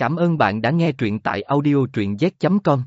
Cảm ơn bạn đã nghe truyện tại audio truyện z.com.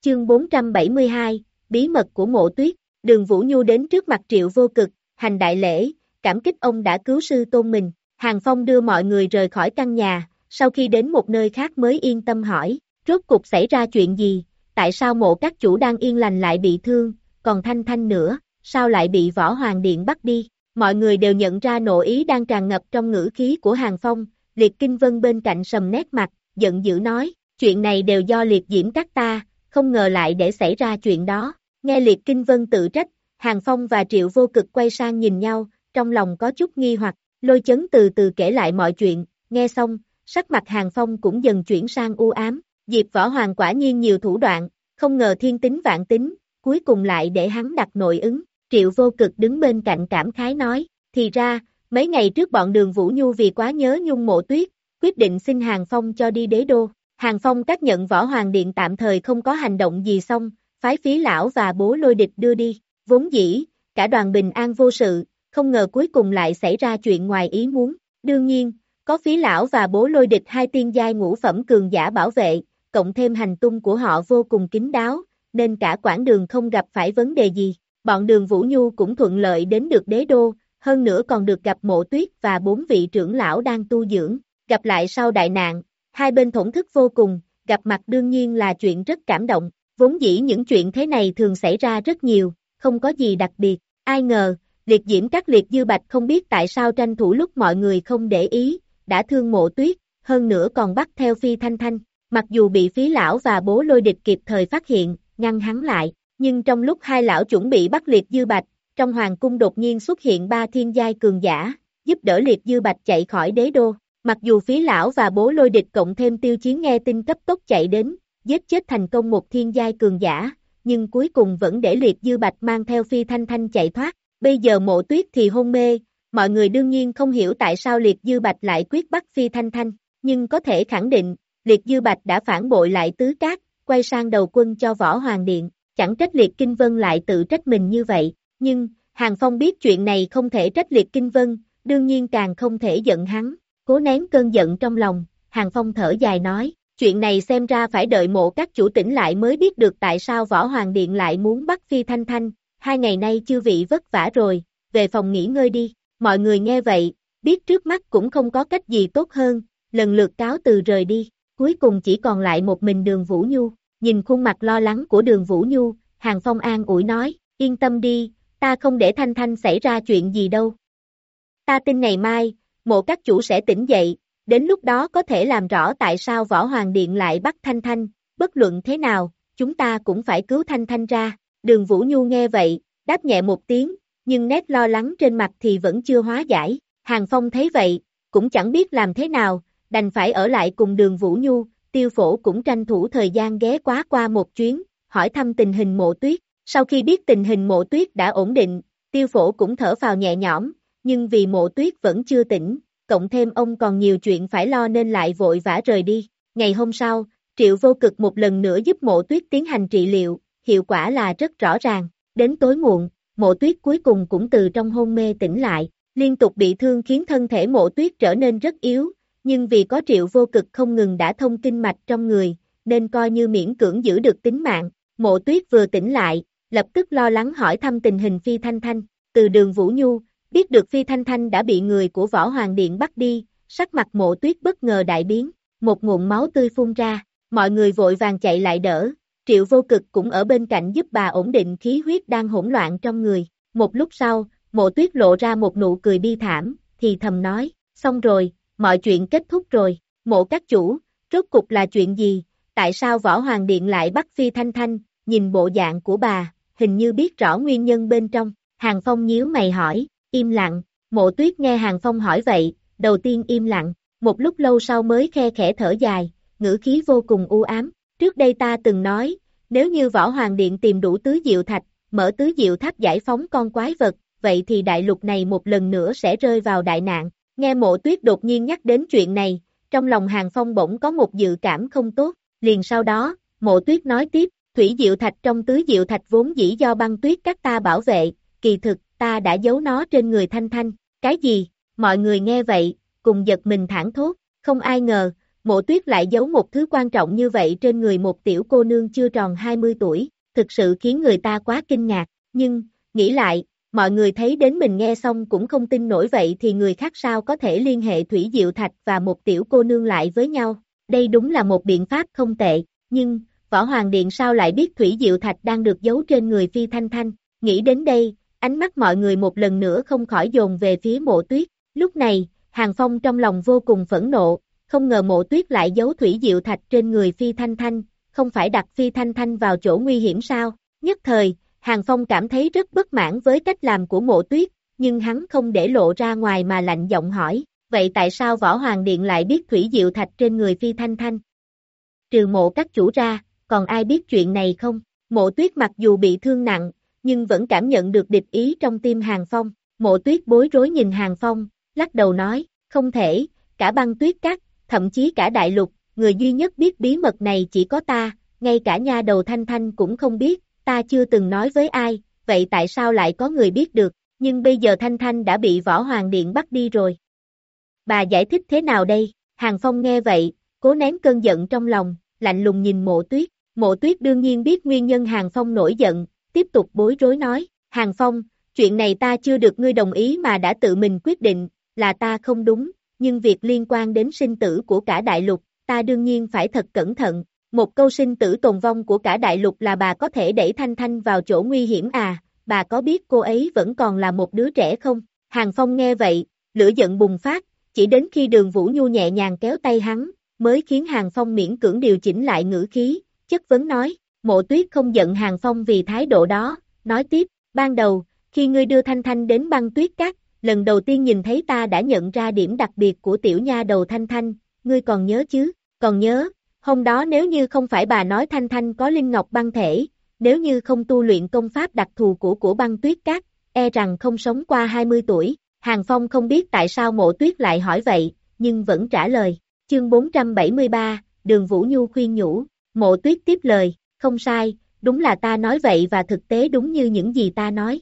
Chương 472, Bí mật của mộ tuyết, đường Vũ Nhu đến trước mặt triệu vô cực, hành đại lễ, cảm kích ông đã cứu sư tôn mình, Hàng Phong đưa mọi người rời khỏi căn nhà, sau khi đến một nơi khác mới yên tâm hỏi, rốt cục xảy ra chuyện gì, tại sao mộ các chủ đang yên lành lại bị thương, còn Thanh Thanh nữa, sao lại bị võ hoàng điện bắt đi, mọi người đều nhận ra nộ ý đang tràn ngập trong ngữ khí của Hàng Phong, Liệt Kinh Vân bên cạnh sầm nét mặt, giận dữ nói, chuyện này đều do liệt diễm các ta, không ngờ lại để xảy ra chuyện đó. Nghe Liệt Kinh Vân tự trách, Hàng Phong và Triệu Vô Cực quay sang nhìn nhau, trong lòng có chút nghi hoặc, lôi chấn từ từ kể lại mọi chuyện, nghe xong, sắc mặt Hàng Phong cũng dần chuyển sang u ám, Diệp Võ Hoàng quả nhiên nhiều thủ đoạn, không ngờ thiên tính vạn tính, cuối cùng lại để hắn đặt nội ứng, Triệu Vô Cực đứng bên cạnh cảm khái nói, thì ra, Mấy ngày trước bọn đường Vũ Nhu vì quá nhớ nhung mộ tuyết, quyết định xin Hàng Phong cho đi đế đô. Hàng Phong các nhận võ hoàng điện tạm thời không có hành động gì xong, phái phí lão và bố lôi địch đưa đi. Vốn dĩ, cả đoàn bình an vô sự, không ngờ cuối cùng lại xảy ra chuyện ngoài ý muốn. Đương nhiên, có phí lão và bố lôi địch hai tiên giai ngũ phẩm cường giả bảo vệ, cộng thêm hành tung của họ vô cùng kín đáo, nên cả quãng đường không gặp phải vấn đề gì. Bọn đường Vũ Nhu cũng thuận lợi đến được đế đô, hơn nữa còn được gặp mộ tuyết và bốn vị trưởng lão đang tu dưỡng, gặp lại sau đại nạn, hai bên thổn thức vô cùng, gặp mặt đương nhiên là chuyện rất cảm động, vốn dĩ những chuyện thế này thường xảy ra rất nhiều, không có gì đặc biệt, ai ngờ, liệt diễm các liệt dư bạch không biết tại sao tranh thủ lúc mọi người không để ý, đã thương mộ tuyết, hơn nữa còn bắt theo phi thanh thanh, mặc dù bị phí lão và bố lôi địch kịp thời phát hiện, ngăn hắn lại, nhưng trong lúc hai lão chuẩn bị bắt liệt dư bạch, trong hoàng cung đột nhiên xuất hiện ba thiên giai cường giả, giúp đỡ liệt dư bạch chạy khỏi đế đô. Mặc dù phí lão và bố lôi địch cộng thêm tiêu chiến nghe tin cấp tốc chạy đến, giết chết thành công một thiên giai cường giả, nhưng cuối cùng vẫn để liệt dư bạch mang theo phi thanh thanh chạy thoát. Bây giờ mộ tuyết thì hôn mê, mọi người đương nhiên không hiểu tại sao liệt dư bạch lại quyết bắt phi thanh thanh, nhưng có thể khẳng định, liệt dư bạch đã phản bội lại tứ cát, quay sang đầu quân cho võ hoàng điện, chẳng trách liệt kinh vân lại tự trách mình như vậy, nhưng, Hàng Phong biết chuyện này không thể trách liệt kinh vân, đương nhiên càng không thể giận hắn, cố nén cơn giận trong lòng, Hàng Phong thở dài nói, chuyện này xem ra phải đợi mộ các chủ tỉnh lại mới biết được tại sao Võ Hoàng Điện lại muốn bắt Phi Thanh Thanh, hai ngày nay chư vị vất vả rồi, về phòng nghỉ ngơi đi, mọi người nghe vậy, biết trước mắt cũng không có cách gì tốt hơn, lần lượt cáo từ rời đi, cuối cùng chỉ còn lại một mình đường Vũ Nhu, nhìn khuôn mặt lo lắng của đường Vũ Nhu, Hàng Phong an ủi nói, yên tâm đi, ta không để Thanh Thanh xảy ra chuyện gì đâu. Ta tin ngày mai, mộ các chủ sẽ tỉnh dậy, đến lúc đó có thể làm rõ tại sao Võ Hoàng Điện lại bắt Thanh Thanh, bất luận thế nào, chúng ta cũng phải cứu Thanh Thanh ra. Đường Vũ Nhu nghe vậy, đáp nhẹ một tiếng, nhưng nét lo lắng trên mặt thì vẫn chưa hóa giải. Hàng Phong thấy vậy, cũng chẳng biết làm thế nào, đành phải ở lại cùng đường Vũ Nhu, tiêu phổ cũng tranh thủ thời gian ghé quá qua một chuyến, hỏi thăm tình hình mộ tuyết. Sau khi biết tình hình mộ tuyết đã ổn định, tiêu phổ cũng thở vào nhẹ nhõm, nhưng vì mộ tuyết vẫn chưa tỉnh, cộng thêm ông còn nhiều chuyện phải lo nên lại vội vã rời đi. Ngày hôm sau, triệu vô cực một lần nữa giúp mộ tuyết tiến hành trị liệu, hiệu quả là rất rõ ràng. Đến tối muộn, mộ tuyết cuối cùng cũng từ trong hôn mê tỉnh lại, liên tục bị thương khiến thân thể mộ tuyết trở nên rất yếu, nhưng vì có triệu vô cực không ngừng đã thông kinh mạch trong người, nên coi như miễn cưỡng giữ được tính mạng. Mộ tuyết vừa tỉnh lại, lập tức lo lắng hỏi thăm tình hình Phi Thanh Thanh, từ đường Vũ Nhu, biết được Phi Thanh Thanh đã bị người của Võ Hoàng Điện bắt đi, sắc mặt mộ tuyết bất ngờ đại biến, một nguồn máu tươi phun ra, mọi người vội vàng chạy lại đỡ, triệu vô cực cũng ở bên cạnh giúp bà ổn định khí huyết đang hỗn loạn trong người, một lúc sau, mộ tuyết lộ ra một nụ cười bi thảm, thì thầm nói, xong rồi, mọi chuyện kết thúc rồi, mộ các chủ, rốt cục là chuyện gì, tại sao Võ Hoàng Điện lại bắt Phi Thanh Thanh, nhìn bộ dạng của bà, hình như biết rõ nguyên nhân bên trong. Hàng Phong nhíu mày hỏi, im lặng, mộ tuyết nghe Hàng Phong hỏi vậy, đầu tiên im lặng, một lúc lâu sau mới khe khẽ thở dài, ngữ khí vô cùng u ám. Trước đây ta từng nói, nếu như Võ Hoàng Điện tìm đủ tứ diệu thạch, mở tứ diệu tháp giải phóng con quái vật, vậy thì đại lục này một lần nữa sẽ rơi vào đại nạn. Nghe mộ tuyết đột nhiên nhắc đến chuyện này, trong lòng Hàng Phong bỗng có một dự cảm không tốt, liền sau đó, mộ tuyết nói tiếp, Thủy diệu thạch trong tứ diệu thạch vốn dĩ do băng tuyết các ta bảo vệ, kỳ thực, ta đã giấu nó trên người thanh thanh. Cái gì? Mọi người nghe vậy, cùng giật mình thẳng thốt, không ai ngờ, mộ tuyết lại giấu một thứ quan trọng như vậy trên người một tiểu cô nương chưa tròn 20 tuổi, thực sự khiến người ta quá kinh ngạc, nhưng, nghĩ lại, mọi người thấy đến mình nghe xong cũng không tin nổi vậy thì người khác sao có thể liên hệ Thủy Diệu Thạch và một tiểu cô nương lại với nhau, đây đúng là một biện pháp không tệ, nhưng, Võ Hoàng Điện sao lại biết Thủy Diệu Thạch đang được giấu trên người Phi Thanh Thanh, nghĩ đến đây, ánh mắt mọi người một lần nữa không khỏi dồn về phía mộ tuyết, lúc này, Hàng Phong trong lòng vô cùng phẫn nộ, không ngờ mộ tuyết lại giấu Thủy Diệu Thạch trên người Phi Thanh Thanh, không phải đặt Phi Thanh Thanh vào chỗ nguy hiểm sao, nhất thời, Hàng Phong cảm thấy rất bất mãn với cách làm của mộ tuyết, nhưng hắn không để lộ ra ngoài mà lạnh giọng hỏi, vậy tại sao Võ Hoàng Điện lại biết Thủy Diệu Thạch trên người Phi Thanh Thanh? Trừ mộ các chủ ra, còn ai biết chuyện này không? Mộ tuyết mặc dù bị thương nặng, nhưng vẫn cảm nhận được địch ý trong tim Hàng Phong. Mộ tuyết bối rối nhìn Hàng Phong, lắc đầu nói, không thể, cả băng tuyết cắt, thậm chí cả đại lục, người duy nhất biết bí mật này chỉ có ta, ngay cả nha đầu Thanh Thanh cũng không biết, ta chưa từng nói với ai, vậy tại sao lại có người biết được, nhưng bây giờ Thanh Thanh đã bị Võ Hoàng Điện bắt đi rồi. Bà giải thích thế nào đây? Hàng Phong nghe vậy, cố nén cơn giận trong lòng, lạnh lùng nhìn mộ tuyết. Mộ tuyết đương nhiên biết nguyên nhân Hàng Phong nổi giận, tiếp tục bối rối nói, Hàng Phong, chuyện này ta chưa được ngươi đồng ý mà đã tự mình quyết định, là ta không đúng, nhưng việc liên quan đến sinh tử của cả đại lục, ta đương nhiên phải thật cẩn thận, một câu sinh tử tồn vong của cả đại lục là bà có thể đẩy Thanh Thanh vào chỗ nguy hiểm à, bà có biết cô ấy vẫn còn là một đứa trẻ không? Hàng Phong nghe vậy, lửa giận bùng phát, chỉ đến khi đường Vũ Nhu nhẹ nhàng kéo tay hắn, mới khiến Hàng Phong miễn cưỡng điều chỉnh lại ngữ khí, chất vấn nói, mộ tuyết không giận Hàng Phong vì thái độ đó, nói tiếp, ban đầu, khi ngươi đưa Thanh Thanh đến băng tuyết cát, lần đầu tiên nhìn thấy ta đã nhận ra điểm đặc biệt của tiểu nha đầu Thanh Thanh, ngươi còn nhớ chứ, còn nhớ, hôm đó nếu như không phải bà nói Thanh Thanh có linh ngọc băng thể, nếu như không tu luyện công pháp đặc thù của của băng tuyết cát, e rằng không sống qua 20 tuổi, Hàng Phong không biết tại sao mộ tuyết lại hỏi vậy, nhưng vẫn trả lời, chương 473, đường Vũ Nhu khuyên nhủ, mộ tuyết tiếp lời, không sai, đúng là ta nói vậy và thực tế đúng như những gì ta nói.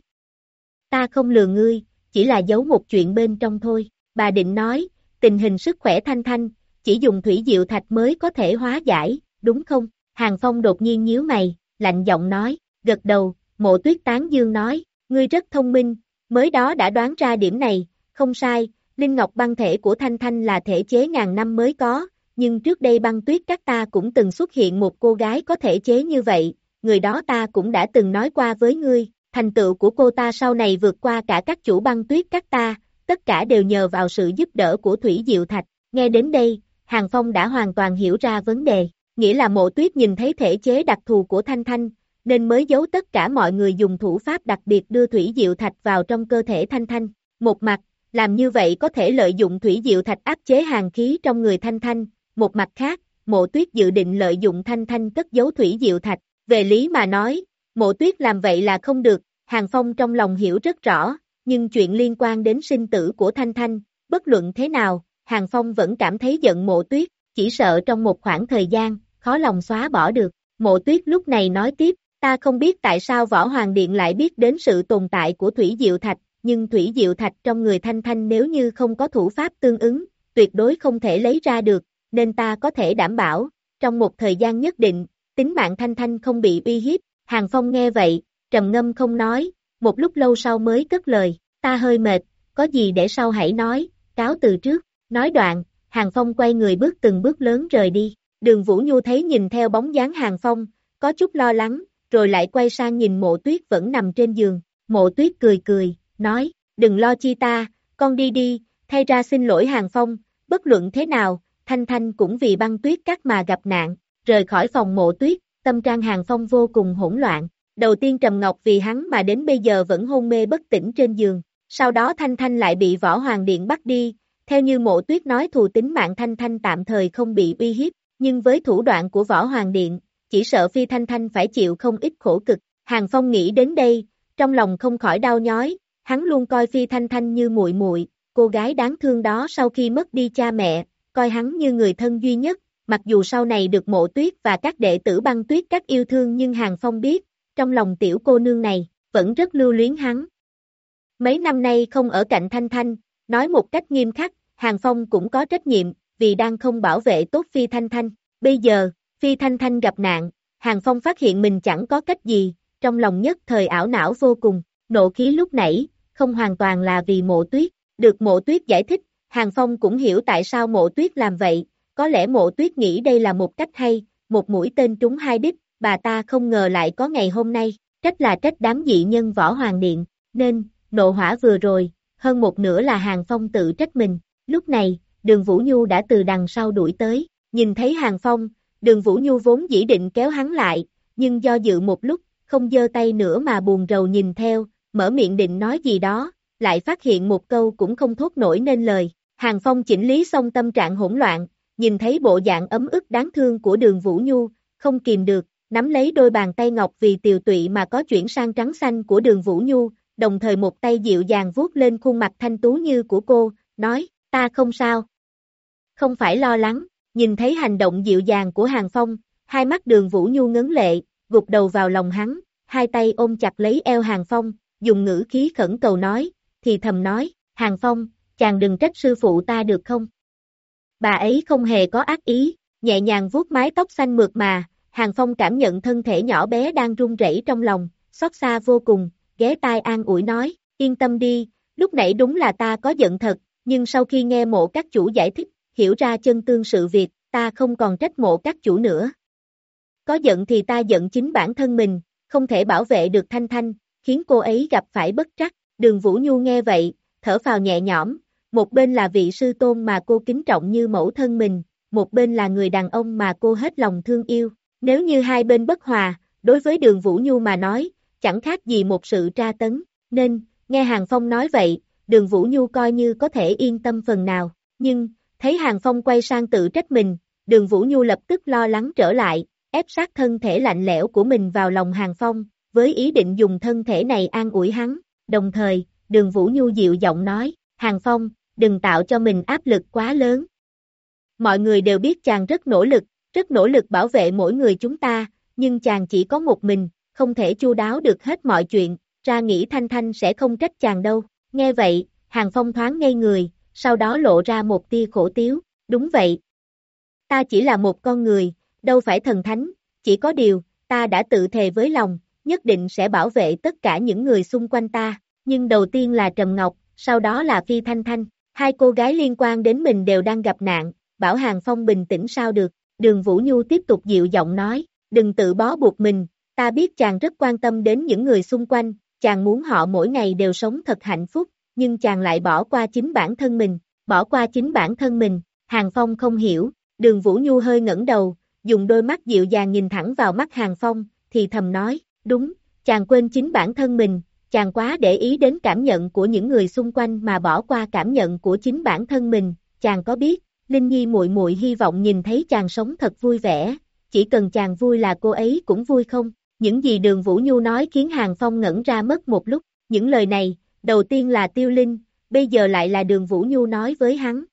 Ta không lừa ngươi, chỉ là giấu một chuyện bên trong thôi, bà định nói, tình hình sức khỏe thanh thanh, chỉ dùng thủy diệu thạch mới có thể hóa giải, đúng không? Hàng Phong đột nhiên nhíu mày, lạnh giọng nói, gật đầu, mộ tuyết tán dương nói, ngươi rất thông minh, mới đó đã đoán ra điểm này, không sai, Linh Ngọc băng thể của Thanh Thanh là thể chế ngàn năm mới có, nhưng trước đây băng tuyết các ta cũng từng xuất hiện một cô gái có thể chế như vậy, người đó ta cũng đã từng nói qua với ngươi, thành tựu của cô ta sau này vượt qua cả các chủ băng tuyết các ta, tất cả đều nhờ vào sự giúp đỡ của Thủy Diệu Thạch, nghe đến đây, Hàng Phong đã hoàn toàn hiểu ra vấn đề, nghĩa là mộ tuyết nhìn thấy thể chế đặc thù của Thanh Thanh, nên mới giấu tất cả mọi người dùng thủ pháp đặc biệt đưa Thủy Diệu Thạch vào trong cơ thể Thanh Thanh, một mặt, làm như vậy có thể lợi dụng Thủy Diệu Thạch áp chế hàng khí trong người Thanh Thanh, một mặt khác, mộ tuyết dự định lợi dụng thanh thanh cất giấu thủy diệu thạch, về lý mà nói, mộ tuyết làm vậy là không được, Hàng Phong trong lòng hiểu rất rõ, nhưng chuyện liên quan đến sinh tử của thanh thanh, bất luận thế nào, Hàng Phong vẫn cảm thấy giận mộ tuyết, chỉ sợ trong một khoảng thời gian, khó lòng xóa bỏ được, mộ tuyết lúc này nói tiếp, ta không biết tại sao Võ Hoàng Điện lại biết đến sự tồn tại của Thủy Diệu Thạch, nhưng Thủy Diệu Thạch trong người Thanh Thanh nếu như không có thủ pháp tương ứng, tuyệt đối không thể lấy ra được, nên ta có thể đảm bảo, trong một thời gian nhất định, tính mạng Thanh Thanh không bị uy hiếp. Hàng Phong nghe vậy, trầm ngâm không nói, một lúc lâu sau mới cất lời, ta hơi mệt, có gì để sau hãy nói, cáo từ trước, nói đoạn, Hàng Phong quay người bước từng bước lớn rời đi, đường Vũ Nhu thấy nhìn theo bóng dáng Hàng Phong, có chút lo lắng, rồi lại quay sang nhìn mộ tuyết vẫn nằm trên giường, mộ tuyết cười cười, nói, đừng lo chi ta, con đi đi, thay ra xin lỗi Hàng Phong, bất luận thế nào, Thanh Thanh cũng vì băng tuyết cắt mà gặp nạn, rời khỏi phòng mộ tuyết, tâm trang hàng phong vô cùng hỗn loạn. Đầu tiên Trầm Ngọc vì hắn mà đến bây giờ vẫn hôn mê bất tỉnh trên giường, sau đó Thanh Thanh lại bị Võ Hoàng Điện bắt đi, theo như mộ tuyết nói thù tính mạng Thanh Thanh tạm thời không bị uy hiếp, nhưng với thủ đoạn của Võ Hoàng Điện, chỉ sợ Phi Thanh Thanh phải chịu không ít khổ cực. Hàng Phong nghĩ đến đây, trong lòng không khỏi đau nhói, hắn luôn coi Phi Thanh Thanh như muội muội, cô gái đáng thương đó sau khi mất đi cha mẹ, coi hắn như người thân duy nhất, mặc dù sau này được mộ tuyết và các đệ tử băng tuyết các yêu thương nhưng Hàng Phong biết, trong lòng tiểu cô nương này, vẫn rất lưu luyến hắn. Mấy năm nay không ở cạnh Thanh Thanh, nói một cách nghiêm khắc, Hàng Phong cũng có trách nhiệm, vì đang không bảo vệ tốt Phi Thanh Thanh. Bây giờ, Phi Thanh Thanh gặp nạn, Hàng Phong phát hiện mình chẳng có cách gì, trong lòng nhất thời ảo não vô cùng, nộ khí lúc nãy, không hoàn toàn là vì mộ tuyết, được mộ tuyết giải thích, Hàng Phong cũng hiểu tại sao mộ tuyết làm vậy, có lẽ mộ tuyết nghĩ đây là một cách hay, một mũi tên trúng hai đích, bà ta không ngờ lại có ngày hôm nay, trách là trách đám dị nhân võ hoàng điện, nên, nộ hỏa vừa rồi, hơn một nửa là Hàng Phong tự trách mình, lúc này, đường Vũ Nhu đã từ đằng sau đuổi tới, nhìn thấy Hàng Phong, đường Vũ Nhu vốn dĩ định kéo hắn lại, nhưng do dự một lúc, không giơ tay nữa mà buồn rầu nhìn theo, mở miệng định nói gì đó, lại phát hiện một câu cũng không thốt nổi nên lời. Hàng Phong chỉnh lý xong tâm trạng hỗn loạn, nhìn thấy bộ dạng ấm ức đáng thương của đường Vũ Nhu, không kìm được, nắm lấy đôi bàn tay ngọc vì tiều tụy mà có chuyển sang trắng xanh của đường Vũ Nhu, đồng thời một tay dịu dàng vuốt lên khuôn mặt thanh tú như của cô, nói, ta không sao. Không phải lo lắng, nhìn thấy hành động dịu dàng của Hàng Phong, hai mắt đường Vũ Nhu ngấn lệ, gục đầu vào lòng hắn, hai tay ôm chặt lấy eo Hàng Phong, dùng ngữ khí khẩn cầu nói, thì thầm nói, Hàng Phong, chàng đừng trách sư phụ ta được không? Bà ấy không hề có ác ý, nhẹ nhàng vuốt mái tóc xanh mượt mà, Hàng Phong cảm nhận thân thể nhỏ bé đang run rẩy trong lòng, xót xa vô cùng, ghé tai an ủi nói, yên tâm đi, lúc nãy đúng là ta có giận thật, nhưng sau khi nghe mộ các chủ giải thích, hiểu ra chân tương sự việc, ta không còn trách mộ các chủ nữa. Có giận thì ta giận chính bản thân mình, không thể bảo vệ được Thanh Thanh, khiến cô ấy gặp phải bất trắc. Đường Vũ Nhu nghe vậy, thở phào nhẹ nhõm, một bên là vị sư tôn mà cô kính trọng như mẫu thân mình, một bên là người đàn ông mà cô hết lòng thương yêu. Nếu như hai bên bất hòa, đối với đường Vũ Nhu mà nói, chẳng khác gì một sự tra tấn, nên, nghe Hàng Phong nói vậy, đường Vũ Nhu coi như có thể yên tâm phần nào, nhưng, thấy Hàng Phong quay sang tự trách mình, đường Vũ Nhu lập tức lo lắng trở lại, ép sát thân thể lạnh lẽo của mình vào lòng Hàng Phong, với ý định dùng thân thể này an ủi hắn, đồng thời, đường Vũ Nhu dịu giọng nói, Hàng Phong, đừng tạo cho mình áp lực quá lớn. Mọi người đều biết chàng rất nỗ lực, rất nỗ lực bảo vệ mỗi người chúng ta, nhưng chàng chỉ có một mình, không thể chu đáo được hết mọi chuyện, ra nghĩ Thanh Thanh sẽ không trách chàng đâu. Nghe vậy, Hàng Phong thoáng ngây người, sau đó lộ ra một tia khổ tiếu, đúng vậy. Ta chỉ là một con người, đâu phải thần thánh, chỉ có điều, ta đã tự thề với lòng, nhất định sẽ bảo vệ tất cả những người xung quanh ta, nhưng đầu tiên là Trầm Ngọc, sau đó là Phi Thanh Thanh, hai cô gái liên quan đến mình đều đang gặp nạn, bảo Hàng Phong bình tĩnh sao được, đường Vũ Nhu tiếp tục dịu giọng nói, đừng tự bó buộc mình, ta biết chàng rất quan tâm đến những người xung quanh, chàng muốn họ mỗi ngày đều sống thật hạnh phúc, nhưng chàng lại bỏ qua chính bản thân mình, bỏ qua chính bản thân mình, Hàng Phong không hiểu, đường Vũ Nhu hơi ngẩng đầu, dùng đôi mắt dịu dàng nhìn thẳng vào mắt Hàng Phong, thì thầm nói, đúng, chàng quên chính bản thân mình, chàng quá để ý đến cảm nhận của những người xung quanh mà bỏ qua cảm nhận của chính bản thân mình, chàng có biết, Linh Nhi muội muội hy vọng nhìn thấy chàng sống thật vui vẻ, chỉ cần chàng vui là cô ấy cũng vui không? Những gì đường Vũ Nhu nói khiến Hàng Phong ngẩn ra mất một lúc, những lời này, đầu tiên là Tiêu Linh, bây giờ lại là đường Vũ Nhu nói với hắn.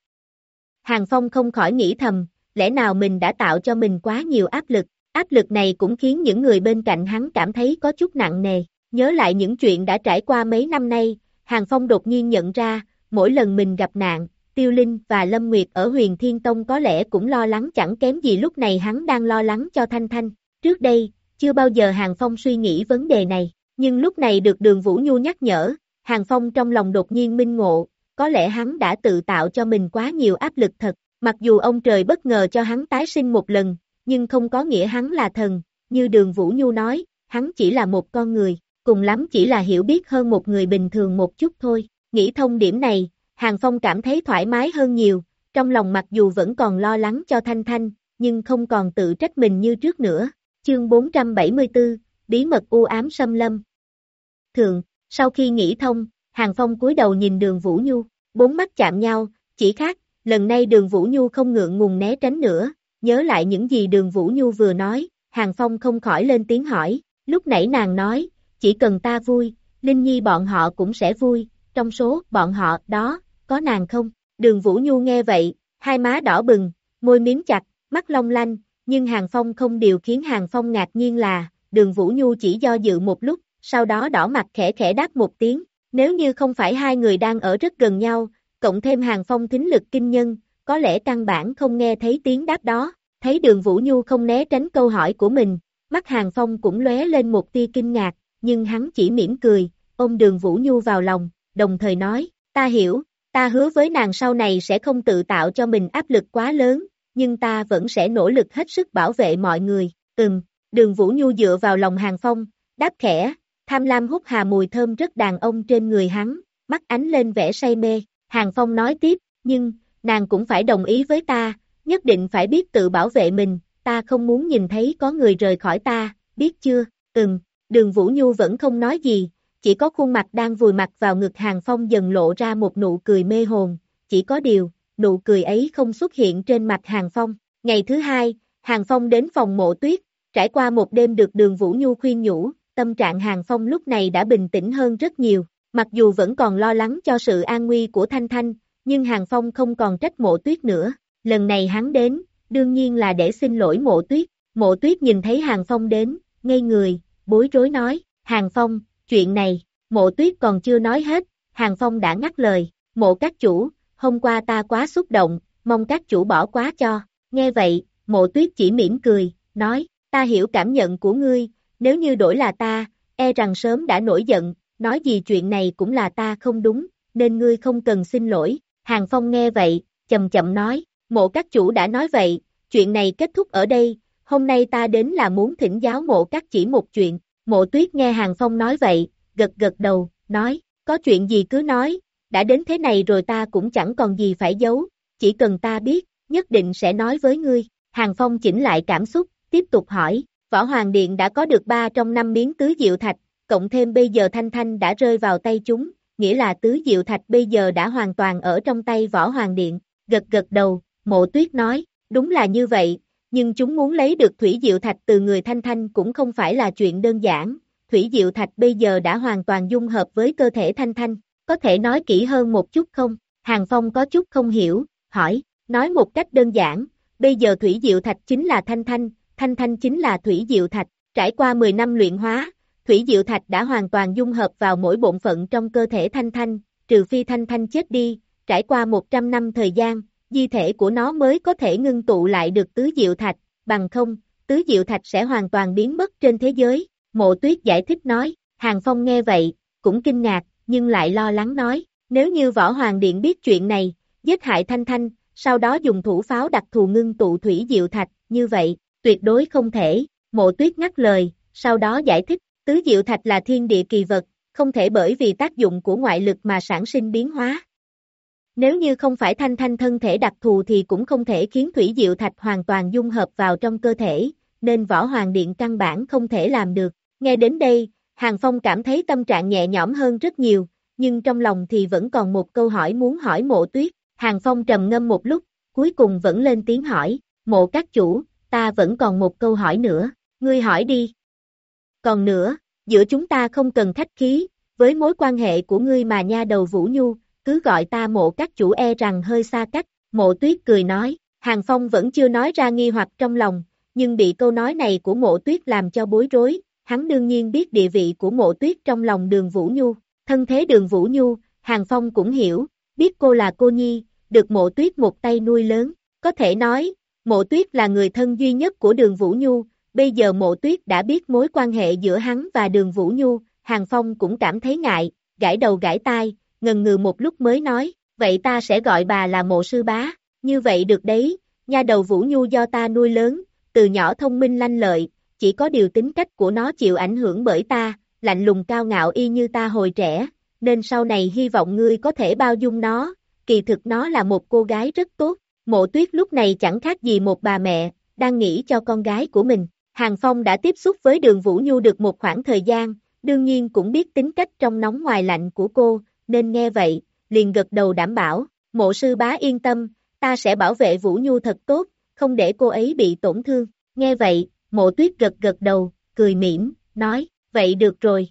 Hàng Phong không khỏi nghĩ thầm, lẽ nào mình đã tạo cho mình quá nhiều áp lực, áp lực này cũng khiến những người bên cạnh hắn cảm thấy có chút nặng nề, nhớ lại những chuyện đã trải qua mấy năm nay, Hàng Phong đột nhiên nhận ra, mỗi lần mình gặp nạn, Tiêu Linh và Lâm Nguyệt ở huyền Thiên Tông có lẽ cũng lo lắng chẳng kém gì lúc này hắn đang lo lắng cho Thanh Thanh, trước đây, chưa bao giờ Hàng Phong suy nghĩ vấn đề này, nhưng lúc này được đường Vũ Nhu nhắc nhở, Hàng Phong trong lòng đột nhiên minh ngộ, có lẽ hắn đã tự tạo cho mình quá nhiều áp lực thật, mặc dù ông trời bất ngờ cho hắn tái sinh một lần, nhưng không có nghĩa hắn là thần, như đường Vũ Nhu nói, hắn chỉ là một con người, cùng lắm chỉ là hiểu biết hơn một người bình thường một chút thôi, nghĩ thông điểm này, Hàng Phong cảm thấy thoải mái hơn nhiều, trong lòng mặc dù vẫn còn lo lắng cho Thanh Thanh, nhưng không còn tự trách mình như trước nữa. Chương 474, Bí mật u ám xâm lâm. Thượng, sau khi nghĩ thông, Hàng Phong cúi đầu nhìn đường Vũ Nhu, bốn mắt chạm nhau, chỉ khác, lần này đường Vũ Nhu không ngượng ngùng né tránh nữa, nhớ lại những gì đường Vũ Nhu vừa nói, Hàng Phong không khỏi lên tiếng hỏi, lúc nãy nàng nói, chỉ cần ta vui, Linh Nhi bọn họ cũng sẽ vui, trong số bọn họ đó, có nàng không? Đường Vũ Nhu nghe vậy, hai má đỏ bừng, môi miếm chặt, mắt long lanh, nhưng Hàng Phong không điều khiến Hàng Phong ngạc nhiên là, đường Vũ Nhu chỉ do dự một lúc, sau đó đỏ mặt khẽ khẽ đáp một tiếng, nếu như không phải hai người đang ở rất gần nhau, cộng thêm Hàng Phong thính lực kinh nhân, có lẽ căn bản không nghe thấy tiếng đáp đó, thấy đường Vũ Nhu không né tránh câu hỏi của mình, mắt Hàng Phong cũng lóe lên một tia kinh ngạc, nhưng hắn chỉ mỉm cười, ôm đường Vũ Nhu vào lòng, đồng thời nói, ta hiểu, ta hứa với nàng sau này sẽ không tự tạo cho mình áp lực quá lớn, nhưng ta vẫn sẽ nỗ lực hết sức bảo vệ mọi người, ừm, đường Vũ Nhu dựa vào lòng Hàng Phong, đáp khẽ, tham lam hút hà mùi thơm rất đàn ông trên người hắn, mắt ánh lên vẻ say mê, Hàng Phong nói tiếp, nhưng, nàng cũng phải đồng ý với ta, nhất định phải biết tự bảo vệ mình, ta không muốn nhìn thấy có người rời khỏi ta, biết chưa, ừm, đường Vũ Nhu vẫn không nói gì, chỉ có khuôn mặt đang vùi mặt vào ngực Hàng Phong dần lộ ra một nụ cười mê hồn, chỉ có điều, nụ cười ấy không xuất hiện trên mặt Hàng Phong. Ngày thứ hai, Hàng Phong đến phòng mộ tuyết, trải qua một đêm được đường Vũ Nhu khuyên nhủ, tâm trạng Hàng Phong lúc này đã bình tĩnh hơn rất nhiều, mặc dù vẫn còn lo lắng cho sự an nguy của Thanh Thanh, nhưng Hàng Phong không còn trách mộ tuyết nữa, lần này hắn đến, đương nhiên là để xin lỗi mộ tuyết, mộ tuyết nhìn thấy Hàng Phong đến, ngây người, bối rối nói, Hàng Phong, chuyện này, mộ tuyết còn chưa nói hết, Hàng Phong đã ngắt lời, mộ các chủ, hôm qua ta quá xúc động, mong các chủ bỏ quá cho, nghe vậy, mộ tuyết chỉ mỉm cười, nói, ta hiểu cảm nhận của ngươi, nếu như đổi là ta, e rằng sớm đã nổi giận, nói gì chuyện này cũng là ta không đúng, nên ngươi không cần xin lỗi, Hàng Phong nghe vậy, chậm chậm nói, mộ các chủ đã nói vậy, chuyện này kết thúc ở đây, hôm nay ta đến là muốn thỉnh giáo mộ các chỉ một chuyện, mộ tuyết nghe Hàng Phong nói vậy, gật gật đầu, nói, có chuyện gì cứ nói, đã đến thế này rồi ta cũng chẳng còn gì phải giấu, chỉ cần ta biết, nhất định sẽ nói với ngươi, Hàng Phong chỉnh lại cảm xúc, tiếp tục hỏi, Võ Hoàng Điện đã có được ba trong năm miếng tứ diệu thạch, cộng thêm bây giờ Thanh Thanh đã rơi vào tay chúng, nghĩa là tứ diệu thạch bây giờ đã hoàn toàn ở trong tay Võ Hoàng Điện, gật gật đầu, mộ tuyết nói, đúng là như vậy, nhưng chúng muốn lấy được thủy diệu thạch từ người Thanh Thanh cũng không phải là chuyện đơn giản, thủy diệu thạch bây giờ đã hoàn toàn dung hợp với cơ thể Thanh Thanh, có thể nói kỹ hơn một chút không? Hàng Phong có chút không hiểu, hỏi, nói một cách đơn giản, bây giờ thủy diệu thạch chính là Thanh Thanh, Thanh Thanh chính là thủy diệu thạch, trải qua 10 năm luyện hóa, thủy diệu thạch đã hoàn toàn dung hợp vào mỗi bộn phận trong cơ thể Thanh Thanh, trừ phi Thanh Thanh chết đi, trải qua 100 năm thời gian, di thể của nó mới có thể ngưng tụ lại được tứ diệu thạch, bằng không, tứ diệu thạch sẽ hoàn toàn biến mất trên thế giới. Mộ tuyết giải thích nói, Hàng Phong nghe vậy, cũng kinh ngạc, nhưng lại lo lắng nói, nếu như Võ Hoàng Điện biết chuyện này, giết hại Thanh Thanh, sau đó dùng thủ pháo đặc thù ngưng tụ thủy diệu thạch, như vậy, tuyệt đối không thể, mộ tuyết ngắt lời, sau đó giải thích, tứ diệu thạch là thiên địa kỳ vật, không thể bởi vì tác dụng của ngoại lực mà sản sinh biến hóa. Nếu như không phải thanh thanh thân thể đặc thù thì cũng không thể khiến thủy diệu thạch hoàn toàn dung hợp vào trong cơ thể, nên võ hoàng điện căn bản không thể làm được. Nghe đến đây, Hàng Phong cảm thấy tâm trạng nhẹ nhõm hơn rất nhiều, nhưng trong lòng thì vẫn còn một câu hỏi muốn hỏi mộ tuyết. Hàng Phong trầm ngâm một lúc, cuối cùng vẫn lên tiếng hỏi, mộ các chủ, ta vẫn còn một câu hỏi nữa, ngươi hỏi đi. Còn nữa, giữa chúng ta không cần khách khí, với mối quan hệ của ngươi mà nha đầu Vũ Nhu, cứ gọi ta mộ các chủ e rằng hơi xa cách, mộ tuyết cười nói, Hàng Phong vẫn chưa nói ra nghi hoặc trong lòng, nhưng bị câu nói này của mộ tuyết làm cho bối rối, hắn đương nhiên biết địa vị của mộ tuyết trong lòng đường Vũ Nhu, thân thế đường Vũ Nhu, Hàng Phong cũng hiểu, biết cô là cô nhi, được mộ tuyết một tay nuôi lớn, có thể nói, mộ tuyết là người thân duy nhất của đường Vũ Nhu, bây giờ mộ tuyết đã biết mối quan hệ giữa hắn và đường Vũ Nhu, Hàng Phong cũng cảm thấy ngại, gãi đầu gãi tai, ngần ngừ một lúc mới nói, vậy ta sẽ gọi bà là mộ sư bá, như vậy được đấy, nha đầu Vũ Nhu do ta nuôi lớn, từ nhỏ thông minh lanh lợi, chỉ có điều tính cách của nó chịu ảnh hưởng bởi ta, lạnh lùng cao ngạo y như ta hồi trẻ, nên sau này hy vọng ngươi có thể bao dung nó, kỳ thực nó là một cô gái rất tốt, mộ tuyết lúc này chẳng khác gì một bà mẹ, đang nghĩ cho con gái của mình. Hàng Phong đã tiếp xúc với đường Vũ Nhu được một khoảng thời gian, đương nhiên cũng biết tính cách trong nóng ngoài lạnh của cô, nên nghe vậy, liền gật đầu đảm bảo, mộ sư bá yên tâm, ta sẽ bảo vệ Vũ Nhu thật tốt, không để cô ấy bị tổn thương. Nghe vậy, mộ tuyết gật gật đầu, cười mỉm, nói, vậy được rồi.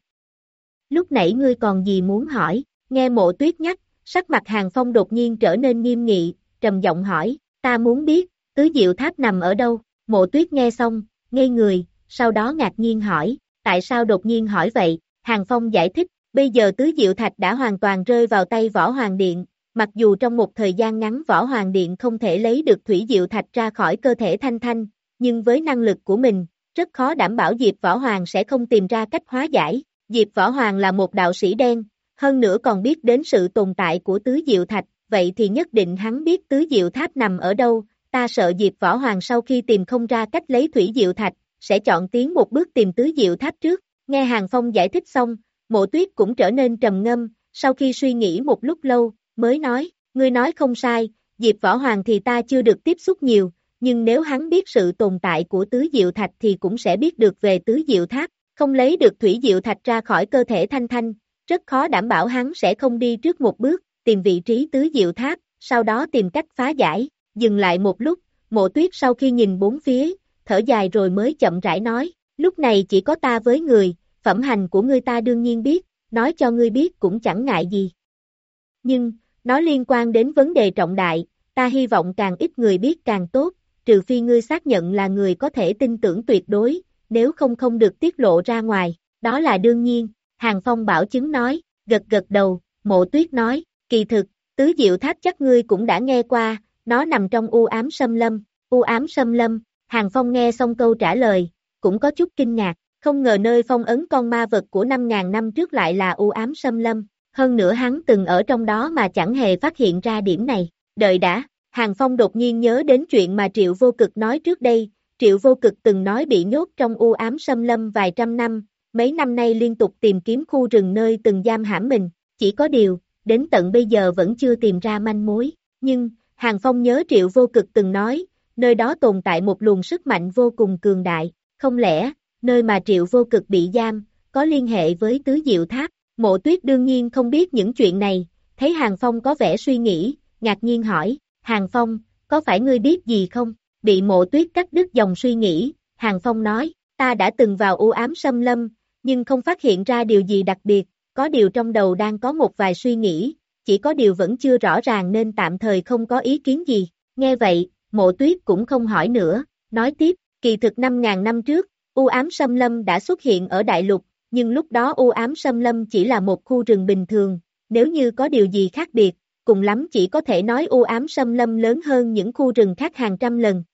Lúc nãy ngươi còn gì muốn hỏi, nghe mộ tuyết nhắc, sắc mặt hàng phong đột nhiên trở nên nghiêm nghị, trầm giọng hỏi, ta muốn biết, tứ diệu tháp nằm ở đâu, mộ tuyết nghe xong, ngây người, sau đó ngạc nhiên hỏi, tại sao đột nhiên hỏi vậy, hàng phong giải thích, bây giờ tứ diệu thạch đã hoàn toàn rơi vào tay võ hoàng điện, Mặc dù trong một thời gian ngắn Võ Hoàng Điện không thể lấy được thủy diệu thạch ra khỏi cơ thể Thanh Thanh, nhưng với năng lực của mình, rất khó đảm bảo Diệp Võ Hoàng sẽ không tìm ra cách hóa giải. Diệp Võ Hoàng là một đạo sĩ đen, hơn nữa còn biết đến sự tồn tại của tứ diệu thạch, vậy thì nhất định hắn biết tứ diệu tháp nằm ở đâu, ta sợ Diệp Võ Hoàng sau khi tìm không ra cách lấy thủy diệu thạch, sẽ chọn tiến một bước tìm tứ diệu tháp trước. Nghe Hàng Phong giải thích xong, mộ tuyết cũng trở nên trầm ngâm, sau khi suy nghĩ một lúc lâu, mới nói, ngươi nói không sai, Diệp Võ Hoàng thì ta chưa được tiếp xúc nhiều, nhưng nếu hắn biết sự tồn tại của tứ diệu thạch thì cũng sẽ biết được về tứ diệu tháp, không lấy được thủy diệu thạch ra khỏi cơ thể thanh thanh, rất khó đảm bảo hắn sẽ không đi trước một bước, tìm vị trí tứ diệu tháp, sau đó tìm cách phá giải, dừng lại một lúc, mộ tuyết sau khi nhìn bốn phía, thở dài rồi mới chậm rãi nói, lúc này chỉ có ta với người, phẩm hành của ngươi ta đương nhiên biết, nói cho ngươi biết cũng chẳng ngại gì. Nhưng, nó liên quan đến vấn đề trọng đại, ta hy vọng càng ít người biết càng tốt, trừ phi ngươi xác nhận là người có thể tin tưởng tuyệt đối, nếu không không được tiết lộ ra ngoài, đó là đương nhiên, Hàng Phong bảo chứng nói, gật gật đầu, mộ tuyết nói, kỳ thực, tứ diệu tháp chắc ngươi cũng đã nghe qua, nó nằm trong u ám sâm lâm, u ám sâm lâm, Hàng Phong nghe xong câu trả lời, cũng có chút kinh ngạc, không ngờ nơi phong ấn con ma vật của 5.000 năm trước lại là u ám sâm lâm, hơn nữa hắn từng ở trong đó mà chẳng hề phát hiện ra điểm này, đợi đã, Hàng Phong đột nhiên nhớ đến chuyện mà Triệu Vô Cực nói trước đây, Triệu Vô Cực từng nói bị nhốt trong u ám sâm lâm vài trăm năm, mấy năm nay liên tục tìm kiếm khu rừng nơi từng giam hãm mình, chỉ có điều, đến tận bây giờ vẫn chưa tìm ra manh mối, nhưng, Hàng Phong nhớ Triệu Vô Cực từng nói, nơi đó tồn tại một luồng sức mạnh vô cùng cường đại, không lẽ, nơi mà Triệu Vô Cực bị giam, có liên hệ với Tứ Diệu Tháp, mộ tuyết đương nhiên không biết những chuyện này, thấy Hàng Phong có vẻ suy nghĩ, ngạc nhiên hỏi, Hàng Phong, có phải ngươi biết gì không? Bị mộ tuyết cắt đứt dòng suy nghĩ, Hàng Phong nói, ta đã từng vào u ám xâm lâm, nhưng không phát hiện ra điều gì đặc biệt, có điều trong đầu đang có một vài suy nghĩ, chỉ có điều vẫn chưa rõ ràng nên tạm thời không có ý kiến gì. Nghe vậy, mộ tuyết cũng không hỏi nữa, nói tiếp, kỳ thực 5.000 năm trước, u ám xâm lâm đã xuất hiện ở đại lục, nhưng lúc đó u ám xâm lâm chỉ là một khu rừng bình thường, nếu như có điều gì khác biệt, cùng lắm chỉ có thể nói u ám xâm lâm lớn hơn những khu rừng khác hàng trăm lần.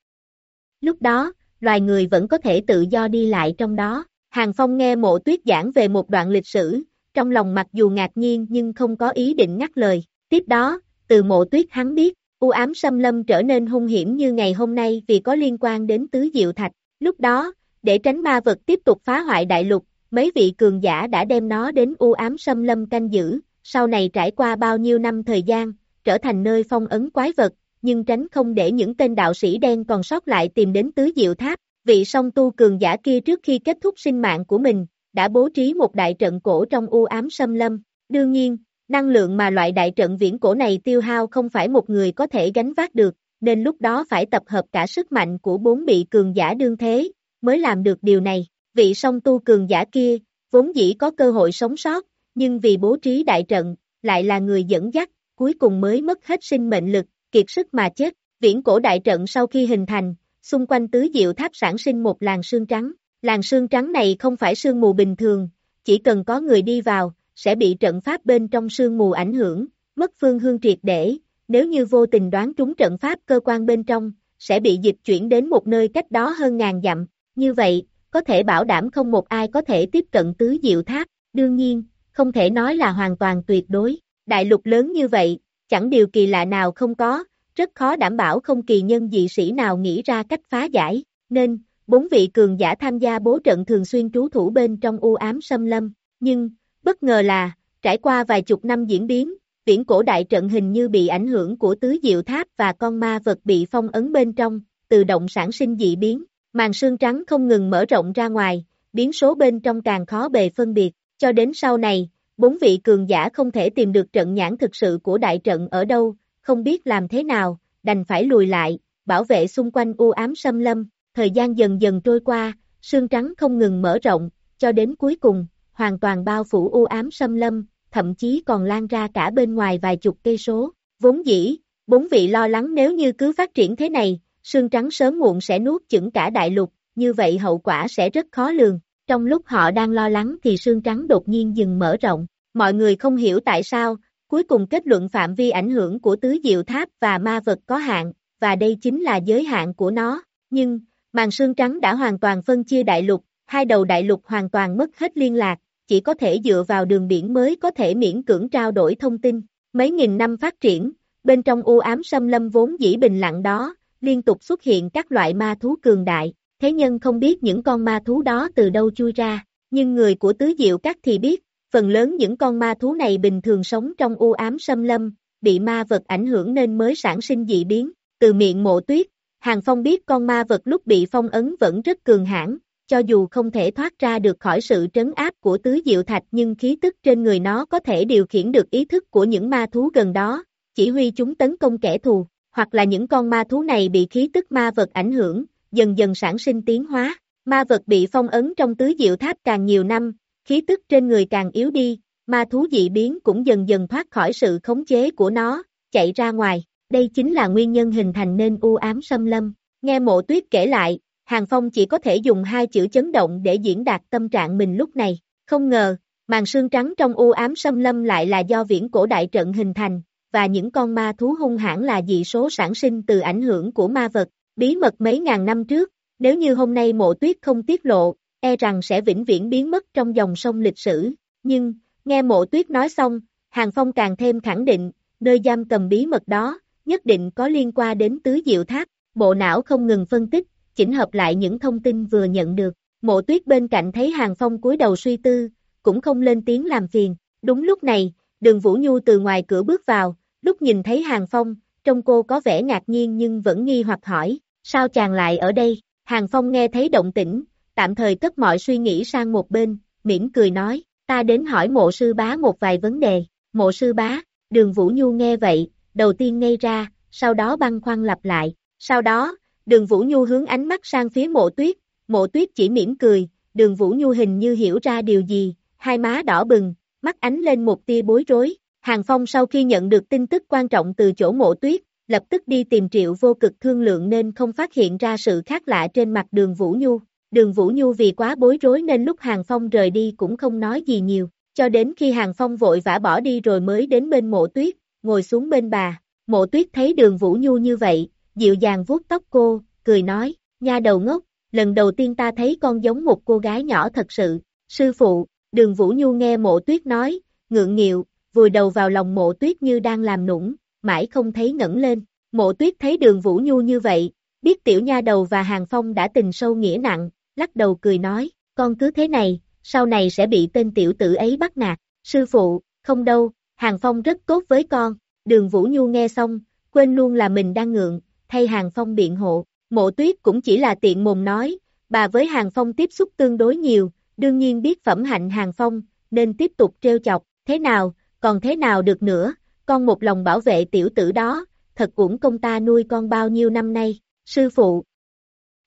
Lúc đó, loài người vẫn có thể tự do đi lại trong đó. Hàng Phong nghe mộ tuyết giảng về một đoạn lịch sử, trong lòng mặc dù ngạc nhiên nhưng không có ý định ngắt lời. Tiếp đó, từ mộ tuyết hắn biết, u ám xâm lâm trở nên hung hiểm như ngày hôm nay vì có liên quan đến tứ diệu thạch. Lúc đó, để tránh ma vật tiếp tục phá hoại đại lục, mấy vị cường giả đã đem nó đến u ám xâm lâm canh giữ, sau này trải qua bao nhiêu năm thời gian, trở thành nơi phong ấn quái vật, nhưng tránh không để những tên đạo sĩ đen còn sót lại tìm đến tứ diệu tháp, vị song tu cường giả kia trước khi kết thúc sinh mạng của mình, đã bố trí một đại trận cổ trong u ám xâm lâm. Đương nhiên, năng lượng mà loại đại trận viễn cổ này tiêu hao không phải một người có thể gánh vác được, nên lúc đó phải tập hợp cả sức mạnh của bốn vị cường giả đương thế, mới làm được điều này. Vị song tu cường giả kia, vốn dĩ có cơ hội sống sót, nhưng vì bố trí đại trận, lại là người dẫn dắt, cuối cùng mới mất hết sinh mệnh lực, kiệt sức mà chết. Viễn cổ đại trận sau khi hình thành, xung quanh tứ diệu tháp sản sinh một làn sương trắng. Làn sương trắng này không phải sương mù bình thường, chỉ cần có người đi vào, sẽ bị trận pháp bên trong sương mù ảnh hưởng, mất phương hương triệt để, nếu như vô tình đoán trúng trận pháp cơ quan bên trong, sẽ bị dịch chuyển đến một nơi cách đó hơn ngàn dặm. Như vậy, có thể bảo đảm không một ai có thể tiếp cận tứ diệu tháp. Đương nhiên, không thể nói là hoàn toàn tuyệt đối. Đại lục lớn như vậy, chẳng điều kỳ lạ nào không có, rất khó đảm bảo không kỳ nhân dị sĩ nào nghĩ ra cách phá giải, nên, bốn vị cường giả tham gia bố trận thường xuyên trú thủ bên trong u ám xâm lâm, nhưng, bất ngờ là, trải qua vài chục năm diễn biến, viễn cổ đại trận hình như bị ảnh hưởng của tứ diệu tháp và con ma vật bị phong ấn bên trong, tự động sản sinh dị biến, màn sương trắng không ngừng mở rộng ra ngoài, biến số bên trong càng khó bề phân biệt, cho đến sau này, bốn vị cường giả không thể tìm được trận nhãn thực sự của đại trận ở đâu, không biết làm thế nào, đành phải lùi lại, bảo vệ xung quanh u ám xâm lâm, thời gian dần dần trôi qua, sương trắng không ngừng mở rộng, cho đến cuối cùng, hoàn toàn bao phủ u ám xâm lâm, thậm chí còn lan ra cả bên ngoài vài chục cây số. Vốn dĩ, bốn vị lo lắng nếu như cứ phát triển thế này, sương trắng sớm muộn sẽ nuốt chửng cả đại lục, như vậy hậu quả sẽ rất khó lường. Trong lúc họ đang lo lắng thì sương trắng đột nhiên dừng mở rộng, mọi người không hiểu tại sao, cuối cùng kết luận phạm vi ảnh hưởng của tứ diệu tháp và ma vật có hạn, và đây chính là giới hạn của nó, nhưng, màn sương trắng đã hoàn toàn phân chia đại lục, hai đầu đại lục hoàn toàn mất hết liên lạc, chỉ có thể dựa vào đường biển mới có thể miễn cưỡng trao đổi thông tin. Mấy nghìn năm phát triển, bên trong u ám xâm lâm vốn dĩ bình lặng đó, liên tục xuất hiện các loại ma thú cường đại, thế nhân không biết những con ma thú đó từ đâu chui ra, nhưng người của tứ diệu các thì biết, phần lớn những con ma thú này bình thường sống trong u ám xâm lâm, bị ma vật ảnh hưởng nên mới sản sinh dị biến, từ miệng mộ tuyết, Hàng Phong biết con ma vật lúc bị phong ấn vẫn rất cường hãn, cho dù không thể thoát ra được khỏi sự trấn áp của tứ diệu thạch nhưng khí tức trên người nó có thể điều khiển được ý thức của những ma thú gần đó, chỉ huy chúng tấn công kẻ thù, hoặc là những con ma thú này bị khí tức ma vật ảnh hưởng, dần dần sản sinh tiến hóa. Ma vật bị phong ấn trong tứ diệu tháp càng nhiều năm, khí tức trên người càng yếu đi, ma thú dị biến cũng dần dần thoát khỏi sự khống chế của nó, chạy ra ngoài. Đây chính là nguyên nhân hình thành nên u ám xâm lâm. Nghe mộ tuyết kể lại, Hàng Phong chỉ có thể dùng hai chữ chấn động để diễn đạt tâm trạng mình lúc này. Không ngờ, màn sương trắng trong u ám xâm lâm lại là do viễn cổ đại trận hình thành, và những con ma thú hung hãn là dị số sản sinh từ ảnh hưởng của ma vật, bí mật mấy ngàn năm trước, nếu như hôm nay mộ tuyết không tiết lộ, e rằng sẽ vĩnh viễn biến mất trong dòng sông lịch sử, nhưng, nghe mộ tuyết nói xong, Hàng Phong càng thêm khẳng định, nơi giam cầm bí mật đó, nhất định có liên quan đến tứ diệu tháp, bộ não không ngừng phân tích, chỉnh hợp lại những thông tin vừa nhận được, mộ tuyết bên cạnh thấy Hàng Phong cúi đầu suy tư, cũng không lên tiếng làm phiền, đúng lúc này, đường Vũ Nhu từ ngoài cửa bước vào, lúc nhìn thấy Hàng Phong, trông cô có vẻ ngạc nhiên nhưng vẫn nghi hoặc hỏi, sao chàng lại ở đây, Hàng Phong nghe thấy động tĩnh, tạm thời cất mọi suy nghĩ sang một bên, mỉm cười nói, ta đến hỏi mộ sư bá một vài vấn đề, mộ sư bá, đường Vũ Nhu nghe vậy, đầu tiên ngây ra, sau đó băng khoăn lặp lại, sau đó, đường Vũ Nhu hướng ánh mắt sang phía mộ tuyết, mộ tuyết chỉ mỉm cười, đường Vũ Nhu hình như hiểu ra điều gì, hai má đỏ bừng, mắt ánh lên một tia bối rối, Hàng Phong sau khi nhận được tin tức quan trọng từ chỗ mộ tuyết, lập tức đi tìm triệu vô cực thương lượng nên không phát hiện ra sự khác lạ trên mặt đường Vũ Nhu. Đường Vũ Nhu vì quá bối rối nên lúc Hàng Phong rời đi cũng không nói gì nhiều, cho đến khi Hàng Phong vội vã bỏ đi rồi mới đến bên mộ tuyết, ngồi xuống bên bà. Mộ tuyết thấy đường Vũ Nhu như vậy, dịu dàng vuốt tóc cô, cười nói, nha đầu ngốc, lần đầu tiên ta thấy con giống một cô gái nhỏ thật sự. Sư phụ, đường Vũ Nhu nghe mộ tuyết nói, ngượng nghịu, vùi đầu vào lòng mộ tuyết như đang làm nũng, mãi không thấy ngẩng lên. Mộ tuyết thấy đường Vũ Nhu như vậy, biết tiểu nha đầu và hàng phong đã tình sâu nghĩa nặng, lắc đầu cười nói, con cứ thế này, sau này sẽ bị tên tiểu tử ấy bắt nạt. Sư phụ, không đâu, hàng phong rất tốt với con. Đường Vũ Nhu nghe xong, quên luôn là mình đang ngượng, thay hàng phong biện hộ. Mộ tuyết cũng chỉ là tiện mồm nói, bà với hàng phong tiếp xúc tương đối nhiều, đương nhiên biết phẩm hạnh hàng phong, nên tiếp tục trêu chọc, thế nào, còn thế nào được nữa, con một lòng bảo vệ tiểu tử đó, thật cũng công ta nuôi con bao nhiêu năm nay, sư phụ.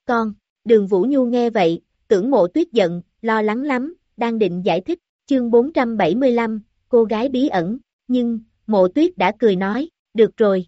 Con, đường Vũ Nhu nghe vậy, tưởng mộ tuyết giận, lo lắng lắm, đang định giải thích, chương 475, cô gái bí ẩn, nhưng, mộ tuyết đã cười nói, được rồi.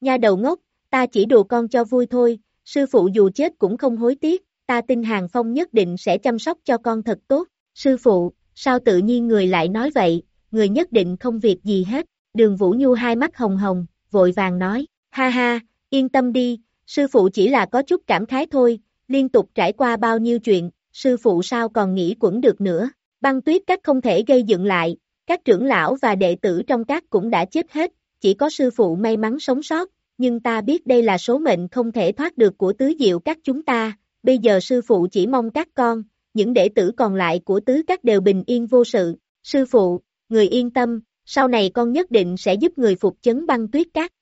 Nha đầu ngốc, ta chỉ đùa con cho vui thôi, sư phụ dù chết cũng không hối tiếc, ta tin Hàng Phong nhất định sẽ chăm sóc cho con thật tốt, sư phụ, sao tự nhiên người lại nói vậy, người nhất định không việc gì hết, đường Vũ Nhu hai mắt hồng hồng, vội vàng nói, ha ha, yên tâm đi, sư phụ chỉ là có chút cảm khái thôi, liên tục trải qua bao nhiêu chuyện, sư phụ sao còn nghĩ quẩn được nữa, băng tuyết các không thể gây dựng lại, các trưởng lão và đệ tử trong các cũng đã chết hết, chỉ có sư phụ may mắn sống sót, nhưng ta biết đây là số mệnh không thể thoát được của tứ diệu các chúng ta, bây giờ sư phụ chỉ mong các con, những đệ tử còn lại của tứ các đều bình yên vô sự, sư phụ, người yên tâm, sau này con nhất định sẽ giúp người phục chấn băng tuyết cát.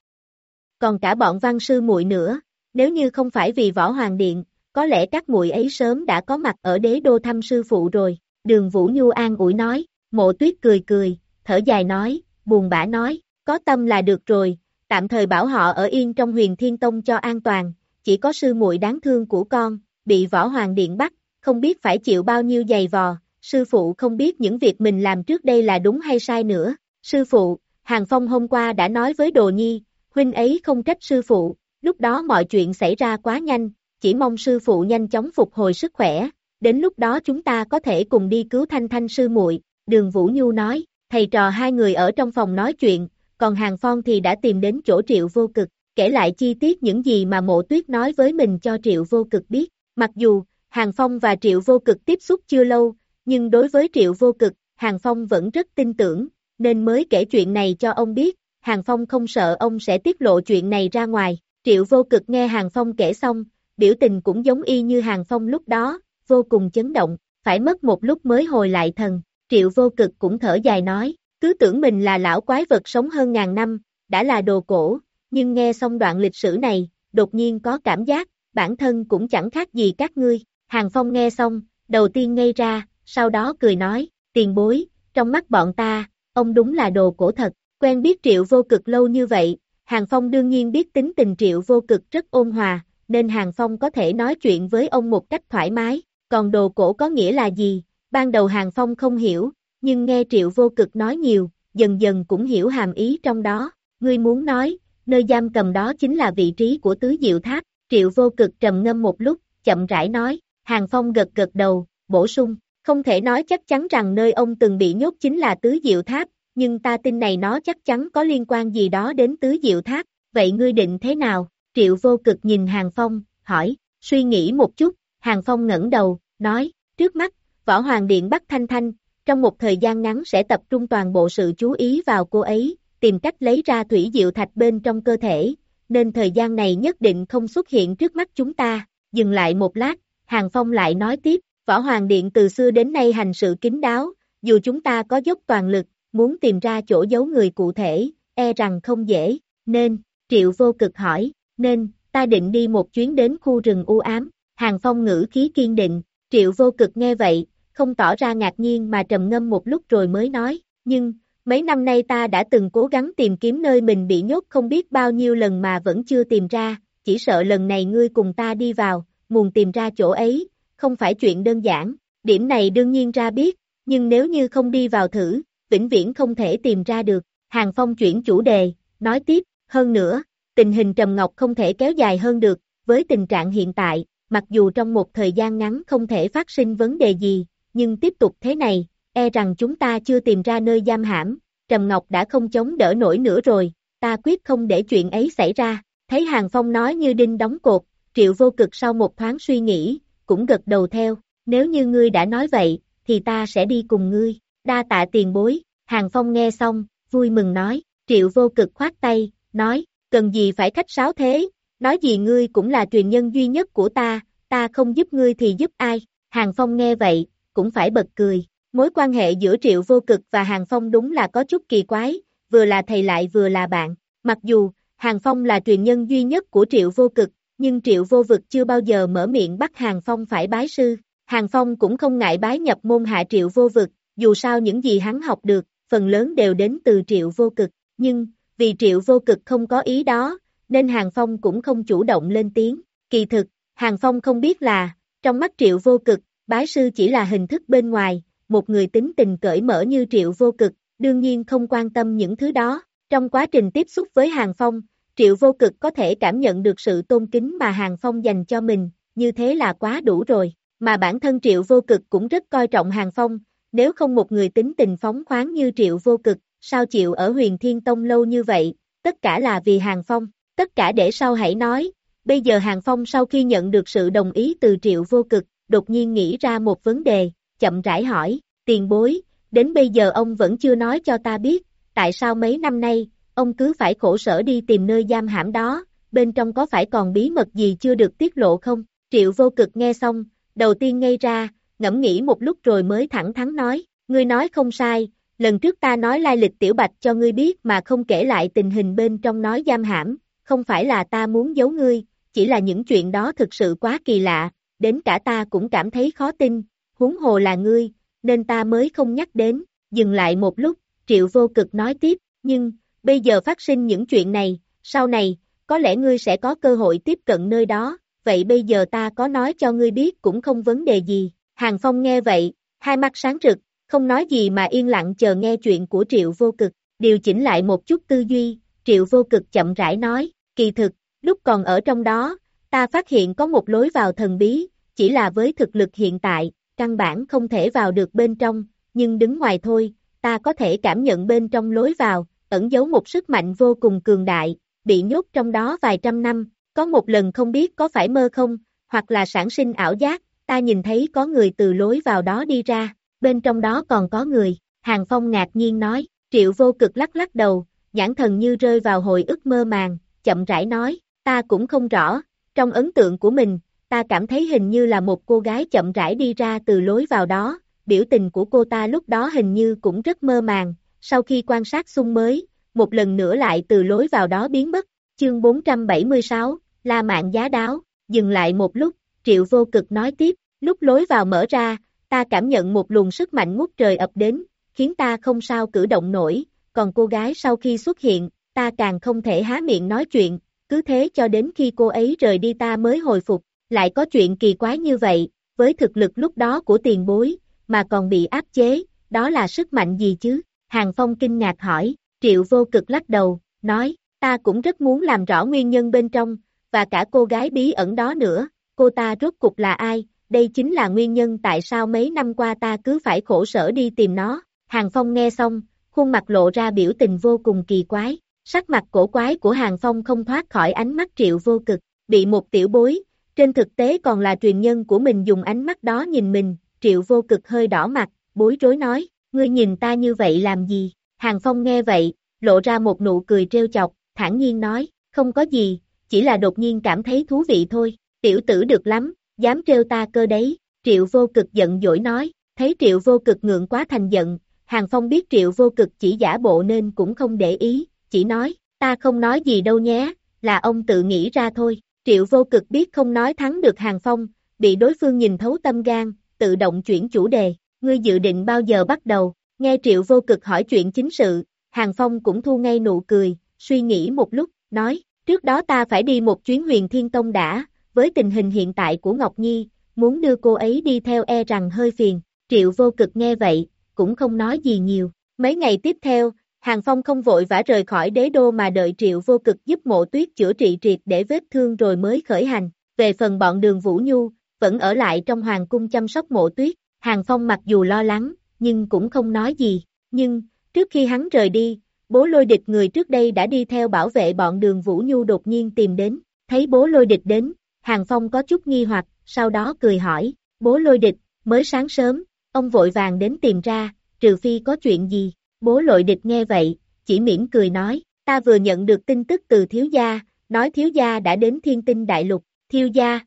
Còn cả bọn văn sư muội nữa, nếu như không phải vì võ hoàng điện, có lẽ các muội ấy sớm đã có mặt ở đế đô thăm sư phụ rồi, đường Vũ Nhu an ủi nói, mộ tuyết cười cười, thở dài nói, buồn bã nói, có tâm là được rồi, tạm thời bảo họ ở yên trong huyền thiên tông cho an toàn, chỉ có sư muội đáng thương của con, bị võ hoàng điện bắt, không biết phải chịu bao nhiêu giày vò, sư phụ không biết những việc mình làm trước đây là đúng hay sai nữa. Sư phụ, Hàng Phong hôm qua đã nói với Đồ Nhi, huynh ấy không trách sư phụ, lúc đó mọi chuyện xảy ra quá nhanh, chỉ mong sư phụ nhanh chóng phục hồi sức khỏe, đến lúc đó chúng ta có thể cùng đi cứu Thanh Thanh sư muội. Đường Vũ Nhu nói, Thầy trò hai người ở trong phòng nói chuyện, còn Hàng Phong thì đã tìm đến chỗ triệu vô cực, kể lại chi tiết những gì mà mộ tuyết nói với mình cho triệu vô cực biết. Mặc dù, Hàng Phong và triệu vô cực tiếp xúc chưa lâu, nhưng đối với triệu vô cực, Hàng Phong vẫn rất tin tưởng, nên mới kể chuyện này cho ông biết, Hàng Phong không sợ ông sẽ tiết lộ chuyện này ra ngoài. Triệu vô cực nghe Hàng Phong kể xong, biểu tình cũng giống y như Hàng Phong lúc đó, vô cùng chấn động, phải mất một lúc mới hồi lại thần. Triệu vô cực cũng thở dài nói, cứ tưởng mình là lão quái vật sống hơn ngàn năm, đã là đồ cổ, nhưng nghe xong đoạn lịch sử này, đột nhiên có cảm giác, bản thân cũng chẳng khác gì các ngươi. Hàng Phong nghe xong, đầu tiên ngây ra, sau đó cười nói, tiền bối, trong mắt bọn ta, ông đúng là đồ cổ thật, quen biết triệu vô cực lâu như vậy, Hàng Phong đương nhiên biết tính tình triệu vô cực rất ôn hòa, nên Hàng Phong có thể nói chuyện với ông một cách thoải mái, còn đồ cổ có nghĩa là gì, ban đầu Hàng Phong không hiểu, nhưng nghe triệu vô cực nói nhiều, dần dần cũng hiểu hàm ý trong đó, ngươi muốn nói, nơi giam cầm đó chính là vị trí của tứ diệu tháp, triệu vô cực trầm ngâm một lúc, chậm rãi nói, Hàng Phong gật gật đầu, bổ sung, không thể nói chắc chắn rằng nơi ông từng bị nhốt chính là tứ diệu tháp, nhưng ta tin này nó chắc chắn có liên quan gì đó đến tứ diệu tháp, vậy ngươi định thế nào? Triệu vô cực nhìn Hàng Phong, hỏi, suy nghĩ một chút, Hàng Phong ngẩng đầu, nói, trước mắt, Võ Hoàng Điện bắt Thanh Thanh, trong một thời gian ngắn sẽ tập trung toàn bộ sự chú ý vào cô ấy, tìm cách lấy ra thủy diệu thạch bên trong cơ thể, nên thời gian này nhất định không xuất hiện trước mắt chúng ta, dừng lại một lát, Hàng Phong lại nói tiếp, Võ Hoàng Điện từ xưa đến nay hành sự kín đáo, dù chúng ta có dốc toàn lực, muốn tìm ra chỗ giấu người cụ thể, e rằng không dễ, nên, Triệu vô cực hỏi, nên, ta định đi một chuyến đến khu rừng u ám, Hàng Phong ngữ khí kiên định, Triệu vô cực nghe vậy, không tỏ ra ngạc nhiên mà trầm ngâm một lúc rồi mới nói, nhưng, mấy năm nay ta đã từng cố gắng tìm kiếm nơi mình bị nhốt không biết bao nhiêu lần mà vẫn chưa tìm ra, chỉ sợ lần này ngươi cùng ta đi vào, muốn tìm ra chỗ ấy, không phải chuyện đơn giản, điểm này đương nhiên ra biết, nhưng nếu như không đi vào thử, vĩnh viễn không thể tìm ra được. Hàng Phong chuyển chủ đề, nói tiếp, hơn nữa, tình hình Trầm Ngọc không thể kéo dài hơn được, với tình trạng hiện tại, mặc dù trong một thời gian ngắn không thể phát sinh vấn đề gì, nhưng tiếp tục thế này, e rằng chúng ta chưa tìm ra nơi giam hãm, Trầm Ngọc đã không chống đỡ nổi nữa rồi, ta quyết không để chuyện ấy xảy ra. Thấy Hàng Phong nói như đinh đóng cột, triệu vô cực sau một thoáng suy nghĩ, cũng gật đầu theo, nếu như ngươi đã nói vậy, thì ta sẽ đi cùng ngươi, đa tạ tiền bối, Hàng Phong nghe xong, vui mừng nói, triệu vô cực khoát tay, nói, cần gì phải khách sáo thế, nói gì ngươi cũng là truyền nhân duy nhất của ta, ta không giúp ngươi thì giúp ai, Hàng Phong nghe vậy, cũng phải bật cười, mối quan hệ giữa triệu vô cực và Hàng Phong đúng là có chút kỳ quái, vừa là thầy lại vừa là bạn, mặc dù, Hàng Phong là truyền nhân duy nhất của triệu vô cực, nhưng triệu vô vực chưa bao giờ mở miệng bắt Hàng Phong phải bái sư, Hàng Phong cũng không ngại bái nhập môn hạ triệu vô vực, dù sao những gì hắn học được, phần lớn đều đến từ triệu vô cực, nhưng, vì triệu vô cực không có ý đó, nên Hàng Phong cũng không chủ động lên tiếng, kỳ thực, Hàng Phong không biết là, trong mắt triệu vô cực, bái sư chỉ là hình thức bên ngoài, một người tính tình cởi mở như triệu vô cực, đương nhiên không quan tâm những thứ đó, trong quá trình tiếp xúc với Hàng Phong, triệu vô cực có thể cảm nhận được sự tôn kính mà Hàng Phong dành cho mình, như thế là quá đủ rồi, mà bản thân triệu vô cực cũng rất coi trọng Hàng Phong, nếu không một người tính tình phóng khoáng như triệu vô cực, sao chịu ở huyền thiên tông lâu như vậy, tất cả là vì Hàng Phong, tất cả để sau hãy nói, bây giờ Hàng Phong sau khi nhận được sự đồng ý từ triệu vô cực, đột nhiên nghĩ ra một vấn đề, chậm rãi hỏi, tiền bối, đến bây giờ ông vẫn chưa nói cho ta biết, tại sao mấy năm nay, ông cứ phải khổ sở đi tìm nơi giam hãm đó, bên trong có phải còn bí mật gì chưa được tiết lộ không? Triệu vô cực nghe xong, đầu tiên ngây ra, ngẫm nghĩ một lúc rồi mới thẳng thắn nói, ngươi nói không sai, lần trước ta nói lai lịch tiểu bạch cho ngươi biết mà không kể lại tình hình bên trong nói giam hãm, không phải là ta muốn giấu ngươi, chỉ là những chuyện đó thực sự quá kỳ lạ, đến cả ta cũng cảm thấy khó tin, huống hồ là ngươi, nên ta mới không nhắc đến, dừng lại một lúc, triệu vô cực nói tiếp, nhưng, bây giờ phát sinh những chuyện này, sau này, có lẽ ngươi sẽ có cơ hội tiếp cận nơi đó, vậy bây giờ ta có nói cho ngươi biết cũng không vấn đề gì. Hàng Phong nghe vậy, hai mắt sáng rực, không nói gì mà yên lặng chờ nghe chuyện của Triệu Vô Cực, điều chỉnh lại một chút tư duy, Triệu Vô Cực chậm rãi nói, kỳ thực, lúc còn ở trong đó, ta phát hiện có một lối vào thần bí, chỉ là với thực lực hiện tại, căn bản không thể vào được bên trong, nhưng đứng ngoài thôi, ta có thể cảm nhận bên trong lối vào, ẩn giấu một sức mạnh vô cùng cường đại, bị nhốt trong đó vài trăm năm, có một lần không biết có phải mơ không, hoặc là sản sinh ảo giác, ta nhìn thấy có người từ lối vào đó đi ra, bên trong đó còn có người, Hàng Phong ngạc nhiên nói, triệu vô cực lắc lắc đầu, nhãn thần như rơi vào hồi ức mơ màng, chậm rãi nói, ta cũng không rõ, trong ấn tượng của mình, ta cảm thấy hình như là một cô gái chậm rãi đi ra từ lối vào đó, biểu tình của cô ta lúc đó hình như cũng rất mơ màng, sau khi quan sát xung mới, một lần nữa lại từ lối vào đó biến mất, chương 476, La Mạng giá đáo, dừng lại một lúc, triệu vô cực nói tiếp, lúc lối vào mở ra, ta cảm nhận một luồng sức mạnh ngút trời ập đến, khiến ta không sao cử động nổi, còn cô gái sau khi xuất hiện, ta càng không thể há miệng nói chuyện, cứ thế cho đến khi cô ấy rời đi ta mới hồi phục, lại có chuyện kỳ quái như vậy, với thực lực lúc đó của tiền bối, mà còn bị áp chế, đó là sức mạnh gì chứ? Hàng Phong kinh ngạc hỏi, triệu vô cực lắc đầu, nói, ta cũng rất muốn làm rõ nguyên nhân bên trong, và cả cô gái bí ẩn đó nữa, cô ta rốt cục là ai, đây chính là nguyên nhân tại sao mấy năm qua ta cứ phải khổ sở đi tìm nó. Hàng Phong nghe xong, khuôn mặt lộ ra biểu tình vô cùng kỳ quái, sắc mặt cổ quái của Hàng Phong không thoát khỏi ánh mắt triệu vô cực, bị một tiểu bối, trên thực tế còn là truyền nhân của mình dùng ánh mắt đó nhìn mình, triệu vô cực hơi đỏ mặt, bối rối nói, ngươi nhìn ta như vậy làm gì, Hàng Phong nghe vậy, lộ ra một nụ cười trêu chọc, thản nhiên nói, không có gì, chỉ là đột nhiên cảm thấy thú vị thôi, tiểu tử được lắm, dám trêu ta cơ đấy, triệu vô cực giận dỗi nói, thấy triệu vô cực ngượng quá thành giận, Hàng Phong biết triệu vô cực chỉ giả bộ nên cũng không để ý, chỉ nói, ta không nói gì đâu nhé, là ông tự nghĩ ra thôi, triệu vô cực biết không nói thắng được Hàng Phong, bị đối phương nhìn thấu tâm gan, tự động chuyển chủ đề, ngươi dự định bao giờ bắt đầu, nghe triệu vô cực hỏi chuyện chính sự, Hàng Phong cũng thu ngay nụ cười, suy nghĩ một lúc, nói, trước đó ta phải đi một chuyến huyền thiên tông đã, với tình hình hiện tại của Ngọc Nhi, muốn đưa cô ấy đi theo e rằng hơi phiền, triệu vô cực nghe vậy, cũng không nói gì nhiều. Mấy ngày tiếp theo, Hàng Phong không vội vã rời khỏi đế đô mà đợi triệu vô cực giúp mộ tuyết chữa trị triệt để vết thương rồi mới khởi hành. Về phần bọn đường Vũ Nhu, vẫn ở lại trong hoàng cung chăm sóc mộ tuyết. Hàng Phong mặc dù lo lắng, nhưng cũng không nói gì. Nhưng, trước khi hắn rời đi, bố lôi địch người trước đây đã đi theo bảo vệ bọn đường Vũ Nhu đột nhiên tìm đến. Thấy bố lôi địch đến, Hàng Phong có chút nghi hoặc, sau đó cười hỏi, bố lôi địch, mới sáng sớm, ông vội vàng đến tìm ra, trừ phi có chuyện gì, bố Lôi địch nghe vậy, chỉ mỉm cười nói, ta vừa nhận được tin tức từ thiếu gia, nói thiếu gia đã đến thiên tinh đại lục, thiếu gia.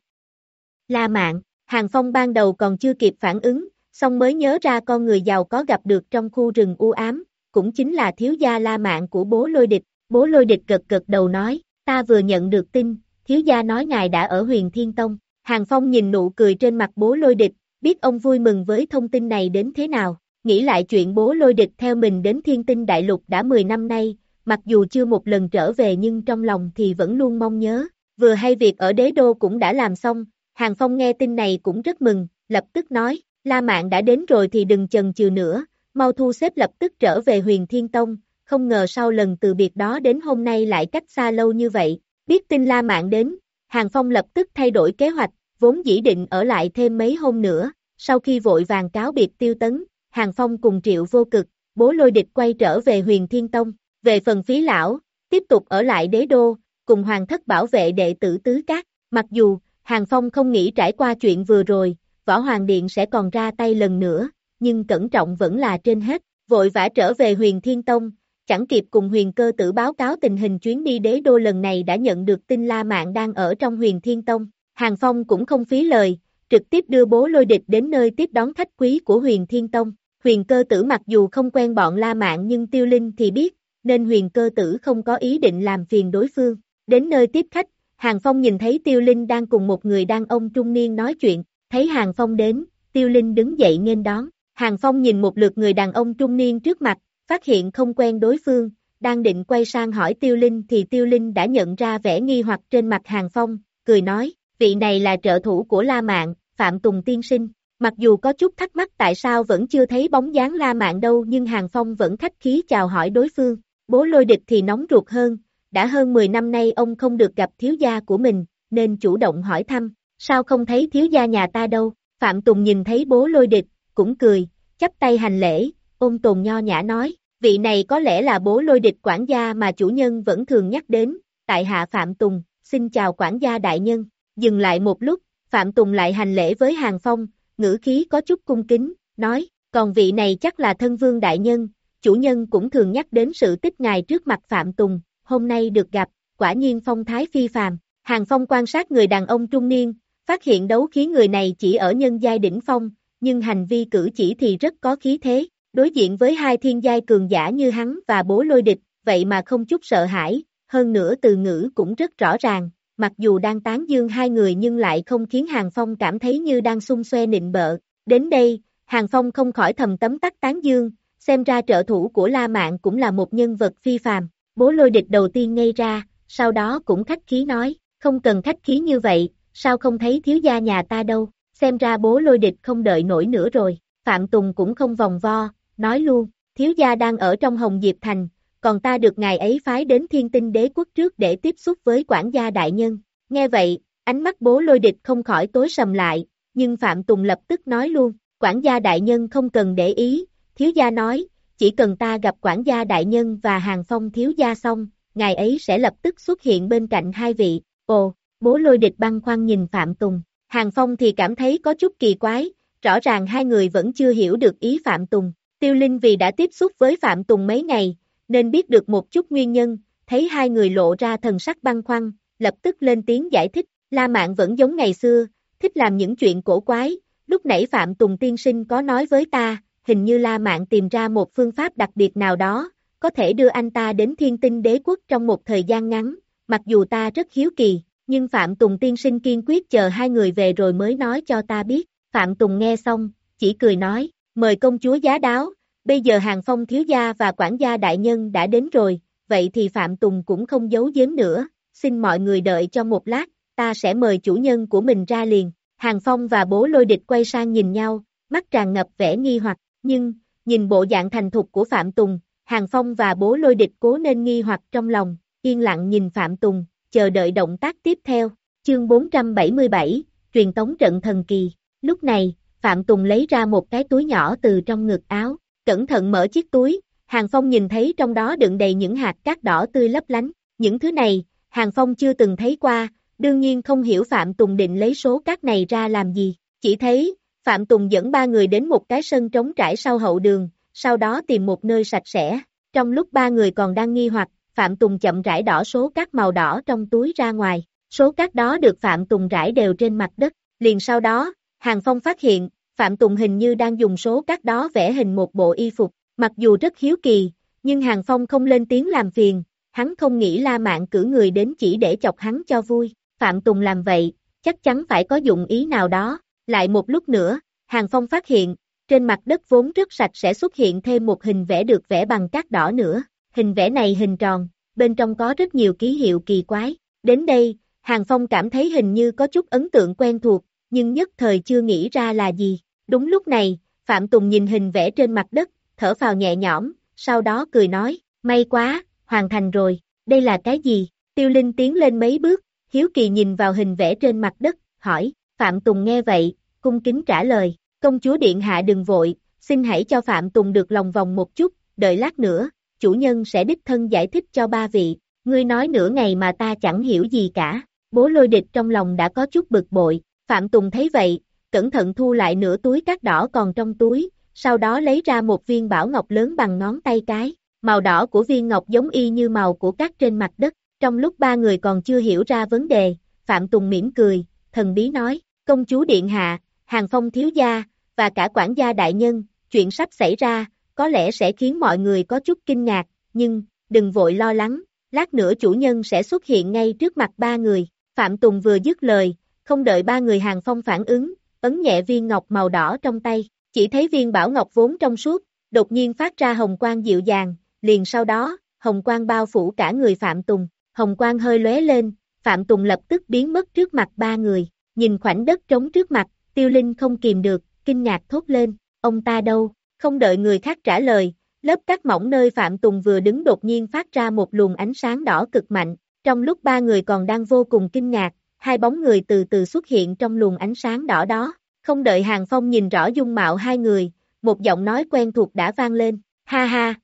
La mạng, Hàng Phong ban đầu còn chưa kịp phản ứng, xong mới nhớ ra con người giàu có gặp được trong khu rừng u ám, cũng chính là thiếu gia la mạng của bố lôi địch, bố lôi địch cực cực đầu nói, ta vừa nhận được tin, thiếu gia nói ngài đã ở huyền thiên tông, Hàng Phong nhìn nụ cười trên mặt bố lôi địch, biết ông vui mừng với thông tin này đến thế nào, nghĩ lại chuyện bố lôi địch theo mình đến thiên tinh đại lục đã 10 năm nay, mặc dù chưa một lần trở về nhưng trong lòng thì vẫn luôn mong nhớ, vừa hay việc ở đế đô cũng đã làm xong, Hàng Phong nghe tin này cũng rất mừng, lập tức nói, La Mạn đã đến rồi thì đừng chần chừ nữa, mau thu xếp lập tức trở về huyền thiên tông, không ngờ sau lần từ biệt đó đến hôm nay lại cách xa lâu như vậy, biết tin La Mạn đến, Hàng Phong lập tức thay đổi kế hoạch, vốn dĩ định ở lại thêm mấy hôm nữa, sau khi vội vàng cáo biệt tiêu tấn, Hàng Phong cùng triệu vô cực, bố lôi địch quay trở về huyền thiên tông, về phần phí lão, tiếp tục ở lại đế đô, cùng hoàng thất bảo vệ đệ tử tứ cát. mặc dù, Hàng Phong không nghĩ trải qua chuyện vừa rồi, võ hoàng điện sẽ còn ra tay lần nữa, nhưng cẩn trọng vẫn là trên hết, vội vã trở về huyền thiên tông, chẳng kịp cùng huyền cơ tử báo cáo tình hình chuyến đi đế đô lần này đã nhận được tin La Mạn đang ở trong huyền thiên tông, Hàng Phong cũng không phí lời, trực tiếp đưa bố lôi địch đến nơi tiếp đón khách quý của huyền thiên tông. Huyền cơ tử mặc dù không quen bọn La Mạn nhưng tiêu linh thì biết, nên huyền cơ tử không có ý định làm phiền đối phương. Đến nơi tiếp khách, Hàng Phong nhìn thấy tiêu linh đang cùng một người đàn ông trung niên nói chuyện, thấy Hàng Phong đến, tiêu linh đứng dậy nghênh đón. Hàng Phong nhìn một lượt người đàn ông trung niên trước mặt, phát hiện không quen đối phương, đang định quay sang hỏi tiêu linh thì tiêu linh đã nhận ra vẻ nghi hoặc trên mặt Hàng Phong, cười nói, vị này là trợ thủ của La Mạn, Phạm Tùng Tiên Sinh. Mặc dù có chút thắc mắc tại sao vẫn chưa thấy bóng dáng La Mạn đâu nhưng Hàng Phong vẫn khách khí chào hỏi đối phương. Bố lôi địch thì nóng ruột hơn, đã hơn 10 năm nay ông không được gặp thiếu gia của mình, nên chủ động hỏi thăm, sao không thấy thiếu gia nhà ta đâu. Phạm Tùng nhìn thấy bố lôi địch, cũng cười, chắp tay hành lễ, ôn tồn nho nhã nói, vị này có lẽ là bố lôi địch quản gia mà chủ nhân vẫn thường nhắc đến, tại hạ Phạm Tùng, xin chào quản gia đại nhân, dừng lại một lúc, Phạm Tùng lại hành lễ với Hàng Phong, ngữ khí có chút cung kính, nói, còn vị này chắc là thân vương đại nhân, chủ nhân cũng thường nhắc đến sự tích ngài trước mặt Phạm Tùng, hôm nay được gặp, quả nhiên phong thái phi phàm. Hàng Phong quan sát người đàn ông trung niên, phát hiện đấu khí người này chỉ ở nhân giai đỉnh phong, nhưng hành vi cử chỉ thì rất có khí thế, đối diện với hai thiên giai cường giả như hắn và bố lôi địch, vậy mà không chút sợ hãi, hơn nữa từ ngữ cũng rất rõ ràng, mặc dù đang tán dương hai người nhưng lại không khiến Hàng Phong cảm thấy như đang xung xoe nịnh bợ. Đến đây, Hàng Phong không khỏi thầm tấm tắc tán dương, xem ra trợ thủ của La Mạn cũng là một nhân vật phi phàm. Bố lôi địch đầu tiên ngây ra, sau đó cũng khách khí nói, không cần khách khí như vậy, sao không thấy thiếu gia nhà ta đâu, xem ra bố lôi địch không đợi nổi nữa rồi. Phạm Tùng cũng không vòng vo, nói luôn, thiếu gia đang ở trong Hồng Diệp Thành, còn ta được ngài ấy phái đến thiên tinh đế quốc trước để tiếp xúc với quản gia đại nhân. Nghe vậy, ánh mắt bố lôi địch không khỏi tối sầm lại, nhưng Phạm Tùng lập tức nói luôn, quản gia đại nhân không cần để ý, thiếu gia nói, chỉ cần ta gặp quản gia đại nhân và hàng phong thiếu gia xong, ngài ấy sẽ lập tức xuất hiện bên cạnh hai vị, ồ, bố lôi địch băng khoăn nhìn Phạm Tùng, hàng phong thì cảm thấy có chút kỳ quái, rõ ràng hai người vẫn chưa hiểu được ý Phạm Tùng, tiêu linh vì đã tiếp xúc với Phạm Tùng mấy ngày, nên biết được một chút nguyên nhân, thấy hai người lộ ra thần sắc băng khoăn, lập tức lên tiếng giải thích, La Mạn vẫn giống ngày xưa, thích làm những chuyện cổ quái, lúc nãy Phạm Tùng tiên sinh có nói với ta, hình như La Mạn tìm ra một phương pháp đặc biệt nào đó, có thể đưa anh ta đến thiên tinh đế quốc trong một thời gian ngắn, mặc dù ta rất hiếu kỳ, nhưng Phạm Tùng tiên sinh kiên quyết chờ hai người về rồi mới nói cho ta biết, Phạm Tùng nghe xong, chỉ cười nói, mời công chúa giá đáo, bây giờ hàng phong thiếu gia và quản gia đại nhân đã đến rồi, vậy thì Phạm Tùng cũng không giấu giếm nữa, xin mọi người đợi cho một lát, ta sẽ mời chủ nhân của mình ra liền. Hàng Phong và bố lôi địch quay sang nhìn nhau, mắt tràn ngập vẻ nghi hoặc, nhưng, nhìn bộ dạng thành thục của Phạm Tùng, Hàng Phong và bố lôi địch cố nên nghi hoặc trong lòng, yên lặng nhìn Phạm Tùng, chờ đợi động tác tiếp theo. Chương 477, truyền tống trận thần kỳ. Lúc này, Phạm Tùng lấy ra một cái túi nhỏ từ trong ngực áo, cẩn thận mở chiếc túi, Hàng Phong nhìn thấy trong đó đựng đầy những hạt cát đỏ tươi lấp lánh. Những thứ này, Hàng Phong chưa từng thấy qua, đương nhiên không hiểu Phạm Tùng định lấy số cát này ra làm gì. Chỉ thấy, Phạm Tùng dẫn ba người đến một cái sân trống trải sau hậu đường, sau đó tìm một nơi sạch sẽ. Trong lúc ba người còn đang nghi hoặc, Phạm Tùng chậm rãi đỏ số cát màu đỏ trong túi ra ngoài. Số cát đó được Phạm Tùng rải đều trên mặt đất. Liền sau đó, Hàng Phong phát hiện, Phạm Tùng hình như đang dùng số cát đó vẽ hình một bộ y phục. Mặc dù rất hiếu kỳ, nhưng Hàng Phong không lên tiếng làm phiền, hắn không nghĩ La Mạn cử người đến chỉ để chọc hắn cho vui. Phạm Tùng làm vậy, chắc chắn phải có dụng ý nào đó. Lại một lúc nữa, Hàng Phong phát hiện, trên mặt đất vốn rất sạch sẽ xuất hiện thêm một hình vẽ được vẽ bằng cát đỏ nữa. Hình vẽ này hình tròn, bên trong có rất nhiều ký hiệu kỳ quái. Đến đây, Hàng Phong cảm thấy hình như có chút ấn tượng quen thuộc, nhưng nhất thời chưa nghĩ ra là gì. Đúng lúc này, Phạm Tùng nhìn hình vẽ trên mặt đất, thở phào nhẹ nhõm, sau đó cười nói, may quá, hoàn thành rồi, đây là cái gì? Tiêu Linh tiến lên mấy bước, hiếu kỳ nhìn vào hình vẽ trên mặt đất, hỏi, Phạm Tùng nghe vậy, cung kính trả lời, công chúa điện hạ đừng vội, xin hãy cho Phạm Tùng được lòng vòng một chút, đợi lát nữa, chủ nhân sẽ đích thân giải thích cho ba vị, ngươi nói nửa ngày mà ta chẳng hiểu gì cả, bố lôi địch trong lòng đã có chút bực bội, Phạm Tùng thấy vậy, cẩn thận thu lại nửa túi cát đỏ còn trong túi, sau đó lấy ra một viên bảo ngọc lớn bằng ngón tay cái, màu đỏ của viên ngọc giống y như màu của cát trên mặt đất, trong lúc ba người còn chưa hiểu ra vấn đề, Phạm Tùng mỉm cười, thần bí nói, công chúa Điện Hạ, Hàng Phong Thiếu Gia, và cả quản gia đại nhân, chuyện sắp xảy ra, có lẽ sẽ khiến mọi người có chút kinh ngạc, nhưng, đừng vội lo lắng, lát nữa chủ nhân sẽ xuất hiện ngay trước mặt ba người. Phạm Tùng vừa dứt lời, không đợi ba người Hàng Phong phản ứng, ấn nhẹ viên ngọc màu đỏ trong tay, chỉ thấy viên bảo ngọc vốn trong suốt, đột nhiên phát ra hồng quang dịu dàng, liền sau đó, hồng quang bao phủ cả người Phạm Tùng, hồng quang hơi lóe lên, Phạm Tùng lập tức biến mất trước mặt ba người, nhìn khoảnh đất trống trước mặt, tiêu linh không kìm được, kinh ngạc thốt lên, ông ta đâu, không đợi người khác trả lời, lớp cát mỏng nơi Phạm Tùng vừa đứng đột nhiên phát ra một luồng ánh sáng đỏ cực mạnh, trong lúc ba người còn đang vô cùng kinh ngạc, hai bóng người từ từ xuất hiện trong luồng ánh sáng đỏ đó, không đợi Hàng Phong nhìn rõ dung mạo hai người, một giọng nói quen thuộc đã vang lên, ha ha.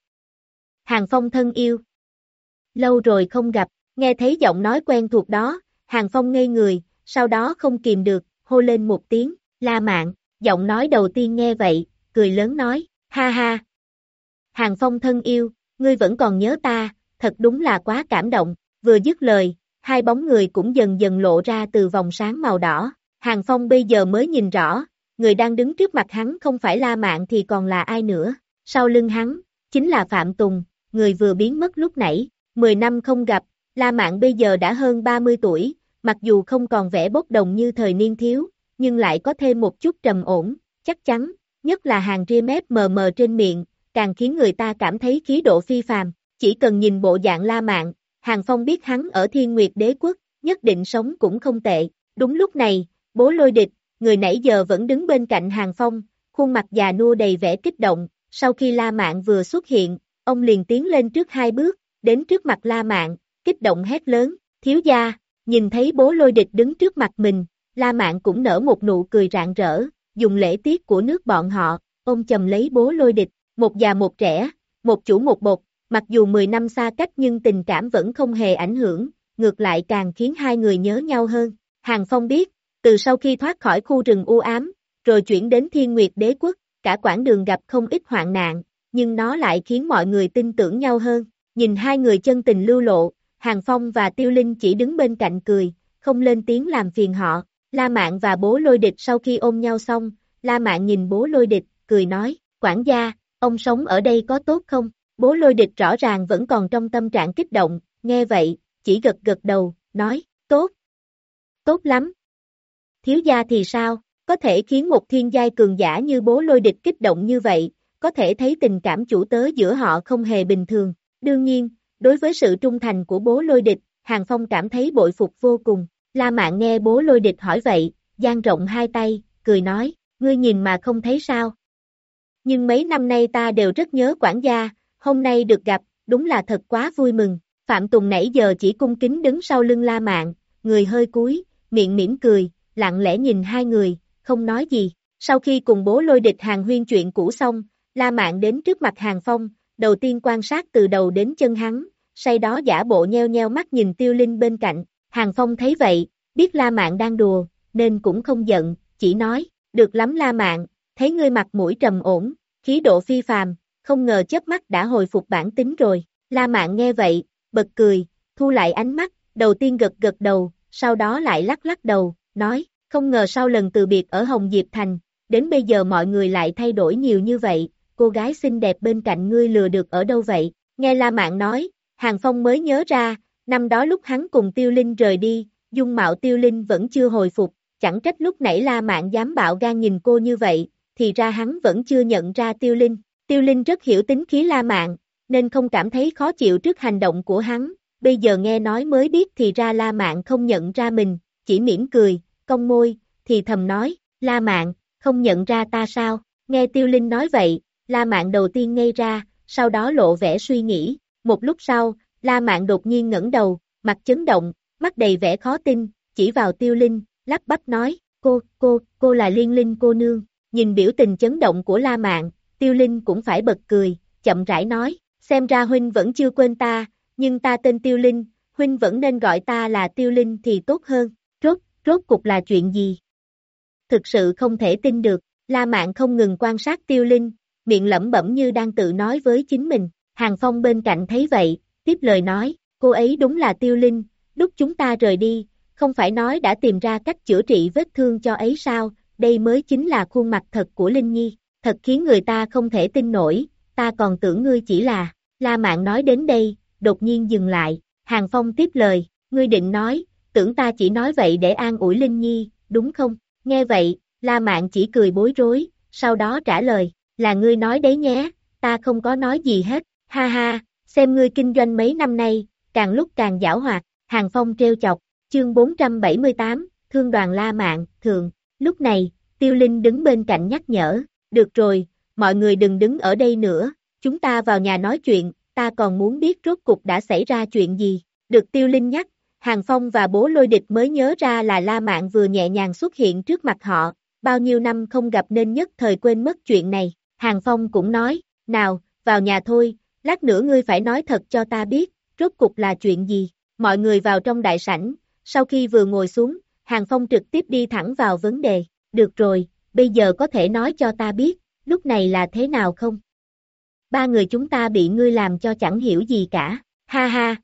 Hàng Phong thân yêu. Lâu rồi không gặp, nghe thấy giọng nói quen thuộc đó, Hàng Phong ngây người, sau đó không kìm được, hô lên một tiếng, la mạng, giọng nói đầu tiên nghe vậy, cười lớn nói, ha ha. Hàng Phong thân yêu, ngươi vẫn còn nhớ ta, thật đúng là quá cảm động, vừa dứt lời, hai bóng người cũng dần dần lộ ra từ vòng sáng màu đỏ, Hàng Phong bây giờ mới nhìn rõ, người đang đứng trước mặt hắn không phải La Mạn thì còn là ai nữa, sau lưng hắn, chính là Phạm Tùng, người vừa biến mất lúc nãy, 10 năm không gặp, La Mạn bây giờ đã hơn 30 tuổi, mặc dù không còn vẻ bốc đồng như thời niên thiếu, nhưng lại có thêm một chút trầm ổn, chắc chắn, nhất là hàng ria mép mờ mờ trên miệng, càng khiến người ta cảm thấy khí độ phi phàm, chỉ cần nhìn bộ dạng La Mạn, Hàng Phong biết hắn ở Thiên Nguyệt Đế Quốc, nhất định sống cũng không tệ, đúng lúc này, bố lôi địch, người nãy giờ vẫn đứng bên cạnh Hàng Phong, khuôn mặt già nua đầy vẻ kích động, sau khi La Mạn vừa xuất hiện, ông liền tiến lên trước hai bước, đến trước mặt La Mạn, kích động hét lớn, thiếu gia, nhìn thấy bố lôi địch đứng trước mặt mình, La Mạn cũng nở một nụ cười rạng rỡ, dùng lễ tiết của nước bọn họ, ôm chầm lấy bố lôi địch, một già một trẻ, một chủ một bột, mặc dù 10 năm xa cách nhưng tình cảm vẫn không hề ảnh hưởng, ngược lại càng khiến hai người nhớ nhau hơn. Hàng Phong biết, từ sau khi thoát khỏi khu rừng u ám, rồi chuyển đến thiên nguyệt đế quốc, cả quãng đường gặp không ít hoạn nạn, nhưng nó lại khiến mọi người tin tưởng nhau hơn. Nhìn hai người chân tình lưu lộ, Hàng Phong và Tiêu Linh chỉ đứng bên cạnh cười, không lên tiếng làm phiền họ. La Mạn và bố lôi địch sau khi ôm nhau xong, La Mạn nhìn bố lôi địch, cười nói, quản gia, ông sống ở đây có tốt không? Bố lôi địch rõ ràng vẫn còn trong tâm trạng kích động, nghe vậy, chỉ gật gật đầu, nói, tốt, tốt lắm. Thiếu gia thì sao, có thể khiến một thiên giai cường giả như bố lôi địch kích động như vậy, có thể thấy tình cảm chủ tớ giữa họ không hề bình thường. Đương nhiên, đối với sự trung thành của bố lôi địch, Hàng Phong cảm thấy bội phục vô cùng. La Mạn nghe bố lôi địch hỏi vậy, giang rộng hai tay, cười nói, ngươi nhìn mà không thấy sao. Nhưng mấy năm nay ta đều rất nhớ quản gia, hôm nay được gặp, đúng là thật quá vui mừng. Phạm Tùng nãy giờ chỉ cung kính đứng sau lưng La Mạn, người hơi cúi, miệng mỉm cười, lặng lẽ nhìn hai người, không nói gì. Sau khi cùng bố lôi địch hàng huyên chuyện cũ xong, La Mạn đến trước mặt hàng phong, đầu tiên quan sát từ đầu đến chân hắn, say đó giả bộ nheo nheo mắt nhìn tiêu linh bên cạnh, hàng phong thấy vậy, biết La Mạn đang đùa, nên cũng không giận, chỉ nói, được lắm La Mạn, thấy ngươi mặt mũi trầm ổn, khí độ phi phàm, không ngờ chớp mắt đã hồi phục bản tính rồi, La Mạn nghe vậy, bật cười, thu lại ánh mắt, đầu tiên gật gật đầu, sau đó lại lắc lắc đầu, nói, không ngờ sau lần từ biệt ở Hồng Diệp Thành, đến bây giờ mọi người lại thay đổi nhiều như vậy, cô gái xinh đẹp bên cạnh ngươi lừa được ở đâu vậy? Nghe La Mạn nói, Hàng Phong mới nhớ ra, năm đó lúc hắn cùng Tiêu Linh rời đi, dung mạo Tiêu Linh vẫn chưa hồi phục, chẳng trách lúc nãy La Mạn dám bạo gan nhìn cô như vậy, thì ra hắn vẫn chưa nhận ra Tiêu Linh. Tiêu Linh rất hiểu tính khí La Mạn, nên không cảm thấy khó chịu trước hành động của hắn, bây giờ nghe nói mới biết thì ra La Mạn không nhận ra mình, chỉ mỉm cười, cong môi, thì thầm nói, La Mạn, không nhận ra ta sao? Nghe Tiêu Linh nói vậy, La Mạn đầu tiên ngây ra, sau đó lộ vẻ suy nghĩ, một lúc sau, La Mạn đột nhiên ngẩng đầu, mặt chấn động, mắt đầy vẻ khó tin, chỉ vào Tiêu Linh, lắp bắp nói, cô, cô, cô là Liên Linh cô nương, nhìn biểu tình chấn động của La Mạn, Tiêu Linh cũng phải bật cười, chậm rãi nói, xem ra Huynh vẫn chưa quên ta, nhưng ta tên Tiêu Linh, Huynh vẫn nên gọi ta là Tiêu Linh thì tốt hơn, rốt, rốt cục là chuyện gì? Thực sự không thể tin được, La Mạn không ngừng quan sát Tiêu Linh, miệng lẩm bẩm như đang tự nói với chính mình, Hàng Phong bên cạnh thấy vậy, tiếp lời nói, cô ấy đúng là Tiêu Linh, lúc chúng ta rời đi, không phải nói đã tìm ra cách chữa trị vết thương cho ấy sao, đây mới chính là khuôn mặt thật của Linh Nhi, thật khiến người ta không thể tin nổi, ta còn tưởng ngươi chỉ là, La Mạn nói đến đây, đột nhiên dừng lại, Hàng Phong tiếp lời, ngươi định nói, tưởng ta chỉ nói vậy để an ủi Linh Nhi, đúng không? Nghe vậy, La Mạn chỉ cười bối rối, sau đó trả lời, là ngươi nói đấy nhé, ta không có nói gì hết, ha ha, xem ngươi kinh doanh mấy năm nay, càng lúc càng giảo hoạt, Hàng Phong treo chọc, chương 478, Thương đoàn La mạng thường, lúc này, Tiêu Linh đứng bên cạnh nhắc nhở, được rồi, mọi người đừng đứng ở đây nữa, chúng ta vào nhà nói chuyện, ta còn muốn biết rốt cục đã xảy ra chuyện gì, được Tiêu Linh nhắc, Hàng Phong và bố lôi địch mới nhớ ra là La Mạn vừa nhẹ nhàng xuất hiện trước mặt họ, bao nhiêu năm không gặp nên nhất thời quên mất chuyện này, Hàng Phong cũng nói, nào, vào nhà thôi, lát nữa ngươi phải nói thật cho ta biết, rốt cục là chuyện gì. Mọi người vào trong đại sảnh, sau khi vừa ngồi xuống, Hàng Phong trực tiếp đi thẳng vào vấn đề, được rồi, bây giờ có thể nói cho ta biết, lúc này là thế nào không? Ba người chúng ta bị ngươi làm cho chẳng hiểu gì cả, ha ha.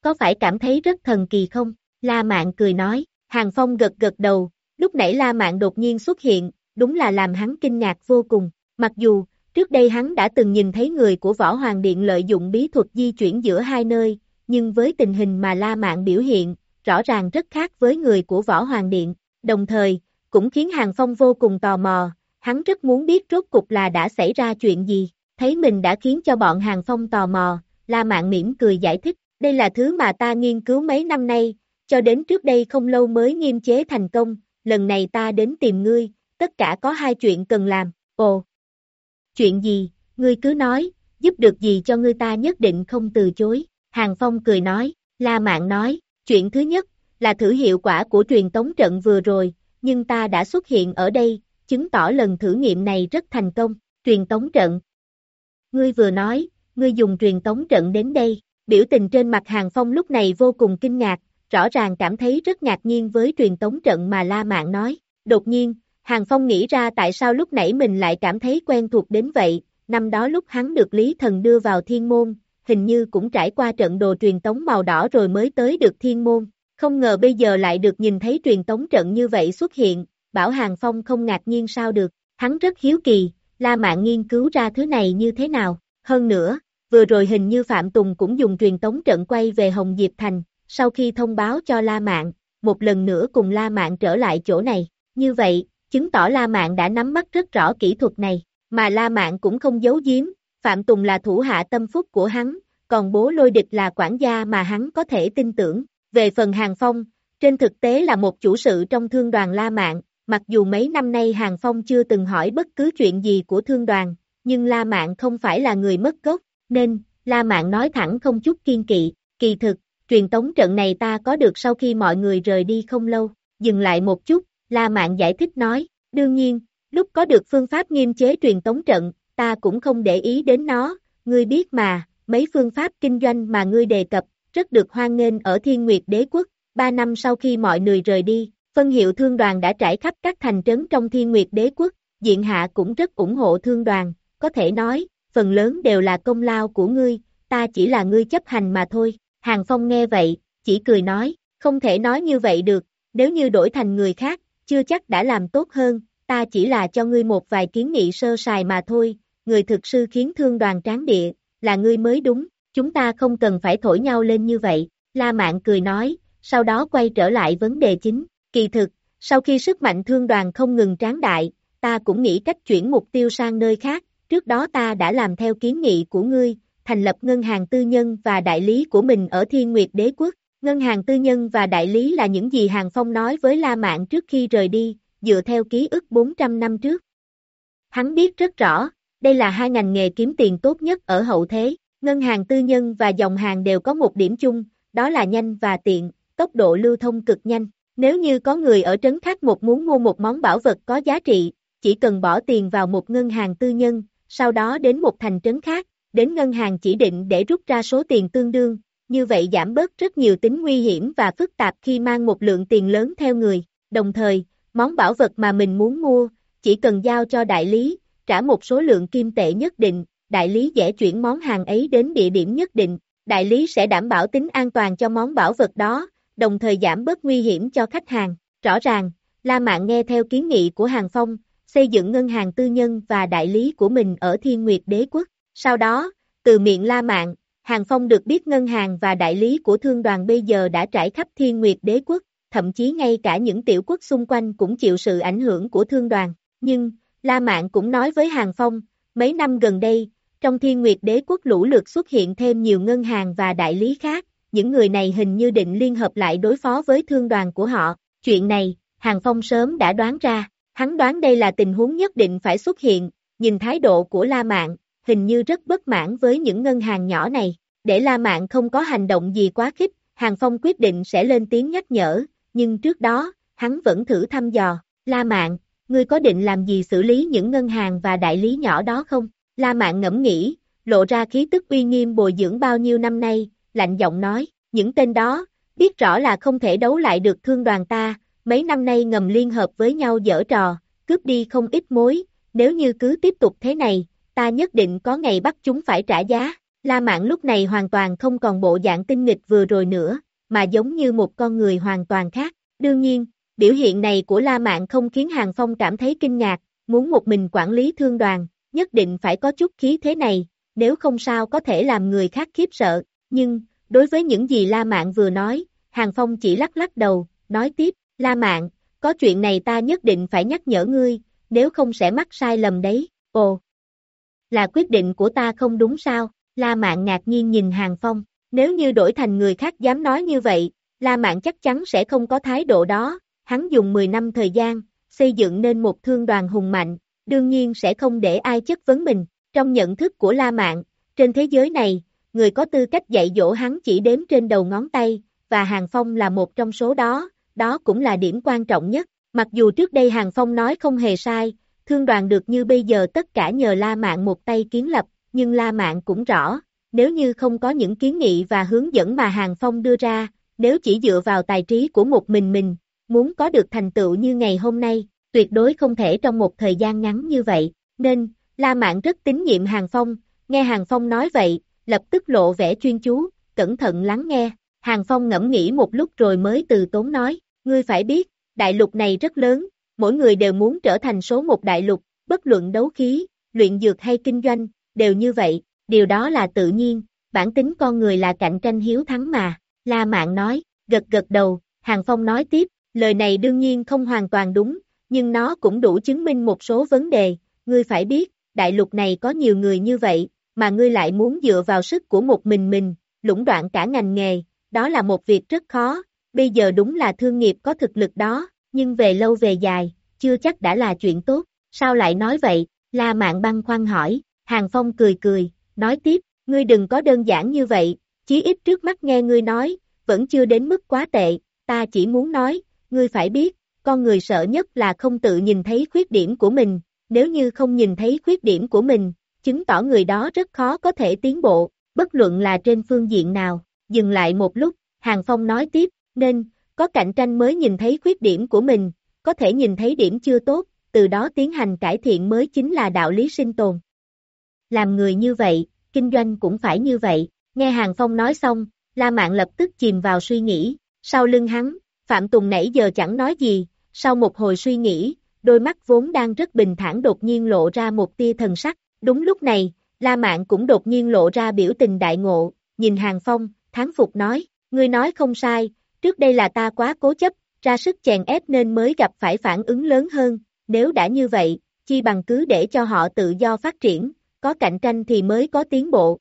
Có phải cảm thấy rất thần kỳ không? La Mạn cười nói, Hàng Phong gật gật đầu, lúc nãy La Mạn đột nhiên xuất hiện, đúng là làm hắn kinh ngạc vô cùng, mặc dù, trước đây hắn đã từng nhìn thấy người của Võ Hoàng Điện lợi dụng bí thuật di chuyển giữa hai nơi, nhưng với tình hình mà La Mạn biểu hiện, rõ ràng rất khác với người của Võ Hoàng Điện, đồng thời, cũng khiến Hàng Phong vô cùng tò mò, hắn rất muốn biết rốt cục là đã xảy ra chuyện gì, thấy mình đã khiến cho bọn Hàng Phong tò mò, La Mạn mỉm cười giải thích, đây là thứ mà ta nghiên cứu mấy năm nay, cho đến trước đây không lâu mới nghiêm chế thành công, lần này ta đến tìm ngươi, tất cả có hai chuyện cần làm, ồ. Chuyện gì, ngươi cứ nói, giúp được gì cho ngươi ta nhất định không từ chối, Hàng Phong cười nói, La Mạn nói, chuyện thứ nhất, là thử hiệu quả của truyền tống trận vừa rồi, nhưng ta đã xuất hiện ở đây, chứng tỏ lần thử nghiệm này rất thành công, truyền tống trận. Ngươi vừa nói, ngươi dùng truyền tống trận đến đây, biểu tình trên mặt Hàng Phong lúc này vô cùng kinh ngạc, rõ ràng cảm thấy rất ngạc nhiên với truyền tống trận mà La Mạn nói. Đột nhiên, Hàng Phong nghĩ ra tại sao lúc nãy mình lại cảm thấy quen thuộc đến vậy, năm đó lúc hắn được Lý Thần đưa vào thiên môn, hình như cũng trải qua trận đồ truyền tống màu đỏ rồi mới tới được thiên môn. Không ngờ bây giờ lại được nhìn thấy truyền tống trận như vậy xuất hiện, bảo Hàng Phong không ngạc nhiên sao được, hắn rất hiếu kỳ, La Mạn nghiên cứu ra thứ này như thế nào, hơn nữa, vừa rồi hình như Phạm Tùng cũng dùng truyền tống trận quay về Hồng Diệp Thành, sau khi thông báo cho La Mạn, một lần nữa cùng La Mạn trở lại chỗ này, như vậy, chứng tỏ La Mạn đã nắm bắt rất rõ kỹ thuật này, mà La Mạn cũng không giấu giếm, Phạm Tùng là thủ hạ tâm phúc của hắn, còn bố lôi địch là quản gia mà hắn có thể tin tưởng, về phần Hàng Phong, trên thực tế là một chủ sự trong thương đoàn La Mạn, mặc dù mấy năm nay Hàng Phong chưa từng hỏi bất cứ chuyện gì của thương đoàn, nhưng La Mạn không phải là người mất gốc, nên, La Mạn nói thẳng không chút kiên kỵ, kỳ thực, truyền tống trận này ta có được sau khi mọi người rời đi không lâu, dừng lại một chút, La Mạn giải thích nói, đương nhiên, lúc có được phương pháp nghiêm chế truyền tống trận, ta cũng không để ý đến nó, ngươi biết mà, mấy phương pháp kinh doanh mà ngươi đề cập, rất được hoan nghênh ở Thiên Nguyệt Đế Quốc, ba năm sau khi mọi người rời đi, phân hiệu thương đoàn đã trải khắp các thành trấn trong Thiên Nguyệt Đế Quốc, Diện Hạ cũng rất ủng hộ thương đoàn, có thể nói, phần lớn đều là công lao của ngươi, ta chỉ là ngươi chấp hành mà thôi. Hàng Phong nghe vậy, chỉ cười nói, không thể nói như vậy được, nếu như đổi thành người khác, chưa chắc đã làm tốt hơn, ta chỉ là cho ngươi một vài kiến nghị sơ sài mà thôi, người thực sư khiến thương đoàn tráng địa, là ngươi mới đúng, chúng ta không cần phải thổi nhau lên như vậy, La Mạn cười nói, sau đó quay trở lại vấn đề chính, kỳ thực, sau khi sức mạnh thương đoàn không ngừng tráng đại, ta cũng nghĩ cách chuyển mục tiêu sang nơi khác, trước đó ta đã làm theo kiến nghị của ngươi, thành lập ngân hàng tư nhân và đại lý của mình ở Thiên Nguyệt Đế Quốc. Ngân hàng tư nhân và đại lý là những gì Hàng Phong nói với La Mạn trước khi rời đi, dựa theo ký ức 400 năm trước. Hắn biết rất rõ, đây là hai ngành nghề kiếm tiền tốt nhất ở hậu thế, ngân hàng tư nhân và dòng hàng đều có một điểm chung, đó là nhanh và tiện, tốc độ lưu thông cực nhanh. Nếu như có người ở trấn khác một muốn mua một món bảo vật có giá trị, chỉ cần bỏ tiền vào một ngân hàng tư nhân, sau đó đến một thành trấn khác, đến ngân hàng chỉ định để rút ra số tiền tương đương, như vậy giảm bớt rất nhiều tính nguy hiểm và phức tạp khi mang một lượng tiền lớn theo người, đồng thời, món bảo vật mà mình muốn mua, chỉ cần giao cho đại lý, trả một số lượng kim tệ nhất định, đại lý dễ chuyển món hàng ấy đến địa điểm nhất định, đại lý sẽ đảm bảo tính an toàn cho món bảo vật đó, đồng thời giảm bớt nguy hiểm cho khách hàng. Rõ ràng, La Mạn nghe theo kiến nghị của Hàng Phong, xây dựng ngân hàng tư nhân và đại lý của mình ở Thiên Nguyệt Đế Quốc. Sau đó, từ miệng La Mạn, Hàng Phong được biết ngân hàng và đại lý của thương đoàn bây giờ đã trải khắp Thiên Nguyệt Đế Quốc, thậm chí ngay cả những tiểu quốc xung quanh cũng chịu sự ảnh hưởng của thương đoàn. Nhưng, La Mạn cũng nói với Hàng Phong, mấy năm gần đây, trong Thiên Nguyệt Đế Quốc lũ lượt xuất hiện thêm nhiều ngân hàng và đại lý khác, những người này hình như định liên hợp lại đối phó với thương đoàn của họ. Chuyện này, Hàng Phong sớm đã đoán ra, hắn đoán đây là tình huống nhất định phải xuất hiện, nhìn thái độ của La Mạn, hình như rất bất mãn với những ngân hàng nhỏ này. Để La Mạn không có hành động gì quá khích, Hàng Phong quyết định sẽ lên tiếng nhắc nhở, nhưng trước đó, hắn vẫn thử thăm dò. La Mạn, ngươi có định làm gì xử lý những ngân hàng và đại lý nhỏ đó không? La Mạn ngẫm nghĩ, lộ ra khí tức uy nghiêm bồi dưỡng bao nhiêu năm nay, lạnh giọng nói, những tên đó, biết rõ là không thể đấu lại được thương đoàn ta, mấy năm nay ngầm liên hợp với nhau dở trò, cướp đi không ít mối, nếu như cứ tiếp tục thế này, ta nhất định có ngày bắt chúng phải trả giá. La Mạn lúc này hoàn toàn không còn bộ dạng tinh nghịch vừa rồi nữa, mà giống như một con người hoàn toàn khác. Đương nhiên, biểu hiện này của La Mạn không khiến Hàng Phong cảm thấy kinh ngạc, muốn một mình quản lý thương đoàn, nhất định phải có chút khí thế này, nếu không sao có thể làm người khác khiếp sợ. Nhưng, đối với những gì La Mạn vừa nói, Hàng Phong chỉ lắc lắc đầu, nói tiếp, La Mạn, có chuyện này ta nhất định phải nhắc nhở ngươi, nếu không sẽ mắc sai lầm đấy, ồ. Là quyết định của ta không đúng sao, La Mạn ngạc nhiên nhìn Hàng Phong, nếu như đổi thành người khác dám nói như vậy, La Mạn chắc chắn sẽ không có thái độ đó, hắn dùng 10 năm thời gian, xây dựng nên một thương đoàn hùng mạnh, đương nhiên sẽ không để ai chất vấn mình, trong nhận thức của La Mạn, trên thế giới này, người có tư cách dạy dỗ hắn chỉ đếm trên đầu ngón tay, và Hàng Phong là một trong số đó, đó cũng là điểm quan trọng nhất. Mặc dù trước đây Hàng Phong nói không hề sai, thương đoàn được như bây giờ tất cả nhờ La Mạn một tay kiến lập, nhưng La Mạn cũng rõ, nếu như không có những kiến nghị và hướng dẫn mà Hàng Phong đưa ra, nếu chỉ dựa vào tài trí của một mình mình, muốn có được thành tựu như ngày hôm nay, tuyệt đối không thể trong một thời gian ngắn như vậy, nên, La Mạn rất tín nhiệm Hàng Phong, nghe Hàng Phong nói vậy, lập tức lộ vẻ chuyên chú, cẩn thận lắng nghe, Hàng Phong ngẫm nghĩ một lúc rồi mới từ tốn nói, ngươi phải biết, đại lục này rất lớn, mỗi người đều muốn trở thành số một đại lục, bất luận đấu khí, luyện dược hay kinh doanh, đều như vậy, điều đó là tự nhiên, bản tính con người là cạnh tranh hiếu thắng mà, La Mạn nói, gật gật đầu, Hàng Phong nói tiếp, lời này đương nhiên không hoàn toàn đúng, nhưng nó cũng đủ chứng minh một số vấn đề, ngươi phải biết, đại lục này có nhiều người như vậy, mà ngươi lại muốn dựa vào sức của một mình mình, lũng đoạn cả ngành nghề, đó là một việc rất khó, bây giờ đúng là thương nghiệp có thực lực đó, nhưng về lâu về dài, chưa chắc đã là chuyện tốt, sao lại nói vậy, La Mạn băng khoăn hỏi, Hàng Phong cười cười, nói tiếp, ngươi đừng có đơn giản như vậy, chí ít trước mắt nghe ngươi nói, vẫn chưa đến mức quá tệ, ta chỉ muốn nói, ngươi phải biết, con người sợ nhất là không tự nhìn thấy khuyết điểm của mình, nếu như không nhìn thấy khuyết điểm của mình, chứng tỏ người đó rất khó có thể tiến bộ, bất luận là trên phương diện nào. Dừng lại một lúc, Hàng Phong nói tiếp, nên, có cạnh tranh mới nhìn thấy khuyết điểm của mình, có thể nhìn thấy điểm chưa tốt, từ đó tiến hành cải thiện mới chính là đạo lý sinh tồn. Làm người như vậy, kinh doanh cũng phải như vậy, nghe Hàng Phong nói xong, La Mạn lập tức chìm vào suy nghĩ, sau lưng hắn, Phạm Tùng nãy giờ chẳng nói gì, sau một hồi suy nghĩ, đôi mắt vốn đang rất bình thản đột nhiên lộ ra một tia thần sắc, đúng lúc này, La Mạn cũng đột nhiên lộ ra biểu tình đại ngộ, nhìn Hàng Phong, tháng phục nói, ngươi nói không sai, trước đây là ta quá cố chấp, ra sức chèn ép nên mới gặp phải phản ứng lớn hơn, nếu đã như vậy, chi bằng cứ để cho họ tự do phát triển, có cạnh tranh thì mới có tiến bộ.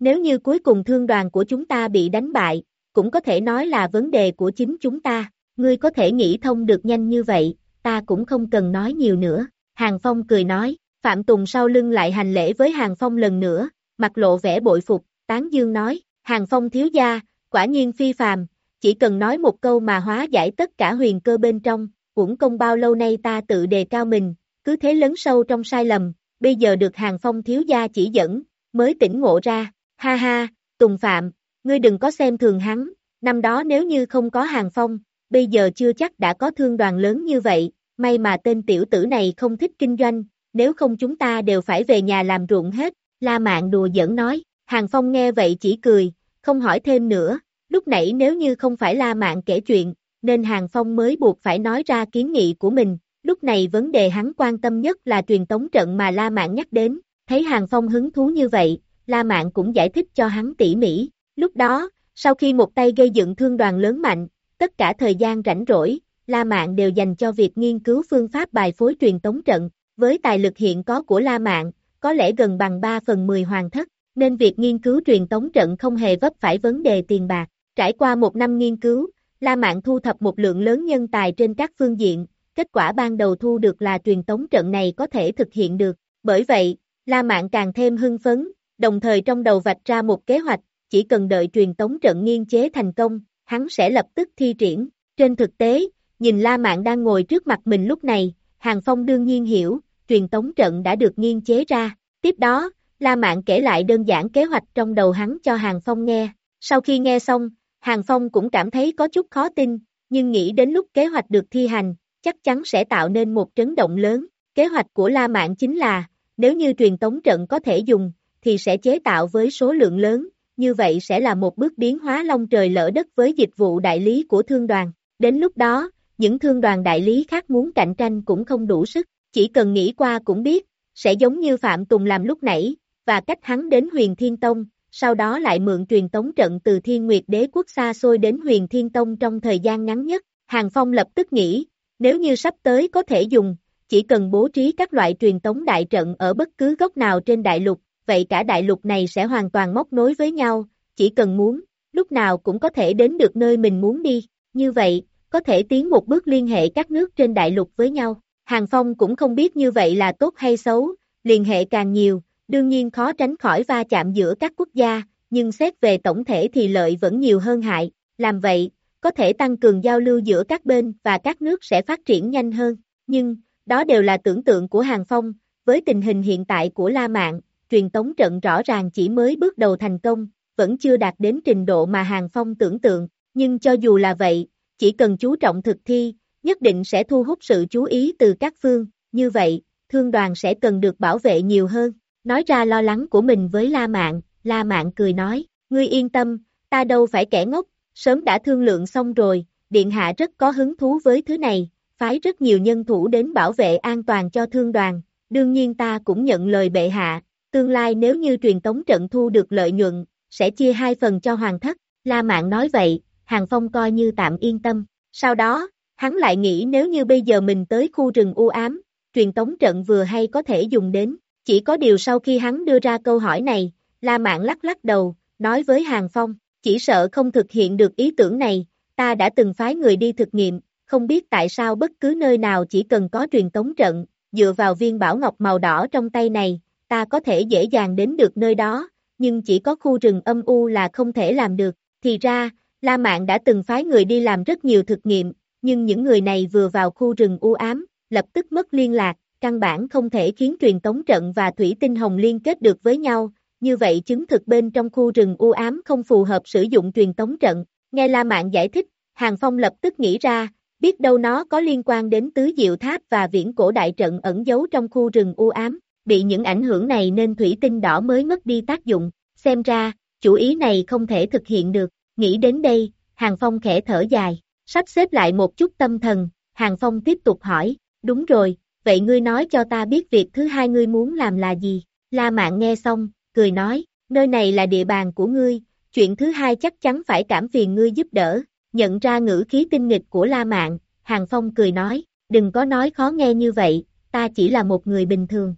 Nếu như cuối cùng thương đoàn của chúng ta bị đánh bại, cũng có thể nói là vấn đề của chính chúng ta, ngươi có thể nghĩ thông được nhanh như vậy, ta cũng không cần nói nhiều nữa. Hàng Phong cười nói, Phạm Tùng sau lưng lại hành lễ với Hàng Phong lần nữa, mặt lộ vẻ bội phục, tán dương nói, Hàng Phong thiếu gia, quả nhiên phi phàm, chỉ cần nói một câu mà hóa giải tất cả huyền cơ bên trong, cũng công bao lâu nay ta tự đề cao mình, cứ thế lớn sâu trong sai lầm, bây giờ được Hàng Phong thiếu gia chỉ dẫn, mới tỉnh ngộ ra, ha ha, Tùng Phạm, ngươi đừng có xem thường hắn, năm đó nếu như không có Hàng Phong, bây giờ chưa chắc đã có thương đoàn lớn như vậy, may mà tên tiểu tử này không thích kinh doanh, nếu không chúng ta đều phải về nhà làm ruộng hết, La Mạn đùa giỡn nói, Hàng Phong nghe vậy chỉ cười, không hỏi thêm nữa, lúc nãy nếu như không phải La Mạn kể chuyện, nên Hàng Phong mới buộc phải nói ra kiến nghị của mình, lúc này vấn đề hắn quan tâm nhất là truyền tống trận mà La Mạn nhắc đến, thấy Hàng Phong hứng thú như vậy, La Mạn cũng giải thích cho hắn tỉ mỉ, lúc đó, sau khi một tay gây dựng thương đoàn lớn mạnh, tất cả thời gian rảnh rỗi, La Mạn đều dành cho việc nghiên cứu phương pháp bài phối truyền tống trận, với tài lực hiện có của La Mạn, có lẽ gần bằng 3 phần 10 hoàn thất, nên việc nghiên cứu truyền tống trận không hề vấp phải vấn đề tiền bạc. Trải qua một năm nghiên cứu, La Mạn thu thập một lượng lớn nhân tài trên các phương diện, kết quả ban đầu thu được là truyền tống trận này có thể thực hiện được. Bởi vậy, La Mạn càng thêm hưng phấn, đồng thời trong đầu vạch ra một kế hoạch, chỉ cần đợi truyền tống trận nghiên chế thành công, hắn sẽ lập tức thi triển. Trên thực tế, nhìn La Mạn đang ngồi trước mặt mình lúc này, Hàng Phong đương nhiên hiểu, truyền tống trận đã được nghiên chế ra. Tiếp đó, La Mạn kể lại đơn giản kế hoạch trong đầu hắn cho Hàng Phong nghe. Sau khi nghe xong, Hàng Phong cũng cảm thấy có chút khó tin, nhưng nghĩ đến lúc kế hoạch được thi hành, chắc chắn sẽ tạo nên một trấn động lớn. Kế hoạch của La Mạn chính là, nếu như truyền tống trận có thể dùng, thì sẽ chế tạo với số lượng lớn, như vậy sẽ là một bước biến hóa long trời lỡ đất với dịch vụ đại lý của thương đoàn. Đến lúc đó, những thương đoàn đại lý khác muốn cạnh tranh cũng không đủ sức, chỉ cần nghĩ qua cũng biết, sẽ giống như Phạm Tùng làm lúc nãy, và cách hắn đến huyền Thiên Tông, sau đó lại mượn truyền tống trận từ Thiên Nguyệt Đế quốc xa xôi đến huyền Thiên Tông trong thời gian ngắn nhất. Hàng Phong lập tức nghĩ, nếu như sắp tới có thể dùng, chỉ cần bố trí các loại truyền tống đại trận ở bất cứ góc nào trên đại lục, vậy cả đại lục này sẽ hoàn toàn móc nối với nhau, chỉ cần muốn, lúc nào cũng có thể đến được nơi mình muốn đi, như vậy, có thể tiến một bước liên hệ các nước trên đại lục với nhau. Hàng Phong cũng không biết như vậy là tốt hay xấu, liên hệ càng nhiều, đương nhiên khó tránh khỏi va chạm giữa các quốc gia, nhưng xét về tổng thể thì lợi vẫn nhiều hơn hại, làm vậy, có thể tăng cường giao lưu giữa các bên và các nước sẽ phát triển nhanh hơn, nhưng, đó đều là tưởng tượng của Hàng Phong, với tình hình hiện tại của La Mạn, truyền tống trận rõ ràng chỉ mới bước đầu thành công, vẫn chưa đạt đến trình độ mà Hàng Phong tưởng tượng, nhưng cho dù là vậy, chỉ cần chú trọng thực thi, nhất định sẽ thu hút sự chú ý từ các phương, như vậy, thương đoàn sẽ cần được bảo vệ nhiều hơn. Nói ra lo lắng của mình với La Mạn, La Mạn cười nói, ngươi yên tâm, ta đâu phải kẻ ngốc, sớm đã thương lượng xong rồi, Điện Hạ rất có hứng thú với thứ này, phái rất nhiều nhân thủ đến bảo vệ an toàn cho thương đoàn, đương nhiên ta cũng nhận lời bệ hạ, tương lai nếu như truyền tống trận thu được lợi nhuận, sẽ chia hai phần cho hoàng thất, La Mạn nói vậy, Hàng Phong coi như tạm yên tâm, sau đó, hắn lại nghĩ nếu như bây giờ mình tới khu rừng u ám, truyền tống trận vừa hay có thể dùng đến, chỉ có điều sau khi hắn đưa ra câu hỏi này, La Mạn lắc lắc đầu, nói với Hàng Phong, chỉ sợ không thực hiện được ý tưởng này, ta đã từng phái người đi thực nghiệm, không biết tại sao bất cứ nơi nào chỉ cần có truyền tống trận, dựa vào viên bảo ngọc màu đỏ trong tay này, ta có thể dễ dàng đến được nơi đó, nhưng chỉ có khu rừng âm u là không thể làm được. Thì ra, La Mạn đã từng phái người đi làm rất nhiều thực nghiệm, nhưng những người này vừa vào khu rừng u ám, lập tức mất liên lạc, căn bản không thể khiến truyền tống trận và thủy tinh hồng liên kết được với nhau, như vậy chứng thực bên trong khu rừng u ám không phù hợp sử dụng truyền tống trận. Nghe La Mạn giải thích, Hàng Phong lập tức nghĩ ra, biết đâu nó có liên quan đến tứ diệu tháp và viễn cổ đại trận ẩn giấu trong khu rừng u ám, bị những ảnh hưởng này nên thủy tinh đỏ mới mất đi tác dụng, xem ra, chủ ý này không thể thực hiện được, nghĩ đến đây, Hàng Phong khẽ thở dài, sắp xếp lại một chút tâm thần, Hàng Phong tiếp tục hỏi, đúng rồi, vậy ngươi nói cho ta biết việc thứ hai ngươi muốn làm là gì, La Mạn nghe xong, cười nói, nơi này là địa bàn của ngươi, chuyện thứ hai chắc chắn phải cảm phiền ngươi giúp đỡ, nhận ra ngữ khí tinh nghịch của La Mạn, Hàng Phong cười nói, đừng có nói khó nghe như vậy, ta chỉ là một người bình thường.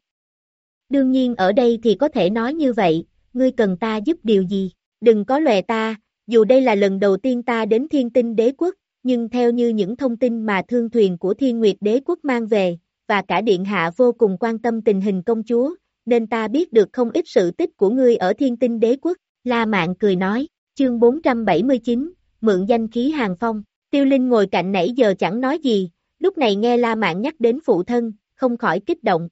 Đương nhiên ở đây thì có thể nói như vậy, ngươi cần ta giúp điều gì, đừng có lòe ta, dù đây là lần đầu tiên ta đến thiên tinh đế quốc, nhưng theo như những thông tin mà thương thuyền của thiên nguyệt đế quốc mang về, và cả điện hạ vô cùng quan tâm tình hình công chúa, nên ta biết được không ít sự tích của ngươi ở thiên tinh đế quốc, La Mạn cười nói, chương 479, mượn danh khí hàng phong, tiêu linh ngồi cạnh nãy giờ chẳng nói gì, lúc này nghe La Mạn nhắc đến phụ thân, không khỏi kích động.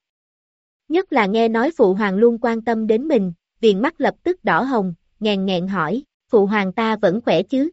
Nhất là nghe nói phụ hoàng luôn quan tâm đến mình, viền mắt lập tức đỏ hồng, ngàn nghẹn hỏi, phụ hoàng ta vẫn khỏe chứ?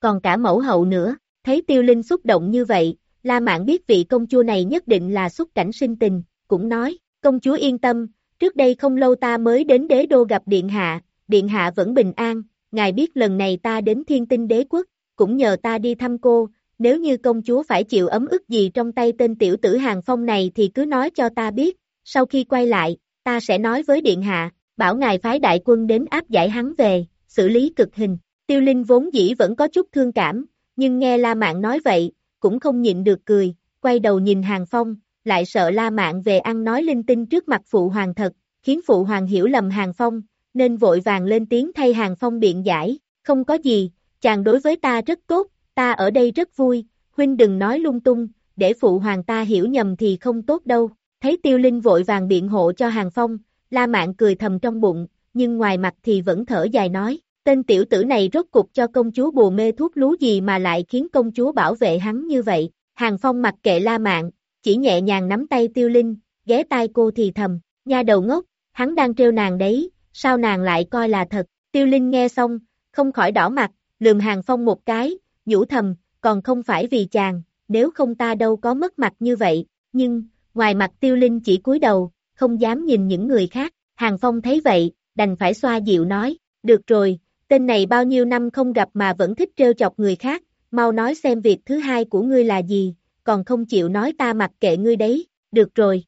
Còn cả mẫu hậu nữa, thấy tiêu linh xúc động như vậy, La Mạn biết vị công chúa này nhất định là xuất cảnh sinh tình, cũng nói, công chúa yên tâm, trước đây không lâu ta mới đến đế đô gặp điện hạ, điện hạ vẫn bình an, ngài biết lần này ta đến thiên tinh đế quốc, cũng nhờ ta đi thăm cô, nếu như công chúa phải chịu ấm ức gì trong tay tên tiểu tử hàng phong này thì cứ nói cho ta biết, sau khi quay lại, ta sẽ nói với điện hạ, bảo ngài phái đại quân đến áp giải hắn về, xử lý cực hình. Tiêu Linh vốn dĩ vẫn có chút thương cảm, nhưng nghe La Mạn nói vậy, cũng không nhịn được cười, quay đầu nhìn Hàng Phong, lại sợ La Mạn về ăn nói linh tinh trước mặt Phụ Hoàng thật, khiến Phụ Hoàng hiểu lầm Hàng Phong, nên vội vàng lên tiếng thay Hàng Phong biện giải, không có gì, chàng đối với ta rất tốt, ta ở đây rất vui, huynh đừng nói lung tung, để Phụ Hoàng ta hiểu nhầm thì không tốt đâu, thấy Tiêu Linh vội vàng biện hộ cho Hàng Phong, La Mạn cười thầm trong bụng, nhưng ngoài mặt thì vẫn thở dài nói, tên tiểu tử này rốt cục cho công chúa bùa mê thuốc lú gì mà lại khiến công chúa bảo vệ hắn như vậy. Hàng Phong mặc kệ La Mạn, chỉ nhẹ nhàng nắm tay tiêu linh, ghé tai cô thì thầm, nha đầu ngốc, hắn đang trêu nàng đấy, sao nàng lại coi là thật, tiêu linh nghe xong, không khỏi đỏ mặt, lườm hàng phong một cái, nhủ thầm, còn không phải vì chàng, nếu không ta đâu có mất mặt như vậy, nhưng, ngoài mặt tiêu linh chỉ cúi đầu, không dám nhìn những người khác, hàng phong thấy vậy, đành phải xoa dịu nói, được rồi, tên này bao nhiêu năm không gặp mà vẫn thích trêu chọc người khác, mau nói xem việc thứ hai của ngươi là gì, còn không chịu nói ta mặc kệ ngươi đấy, được rồi.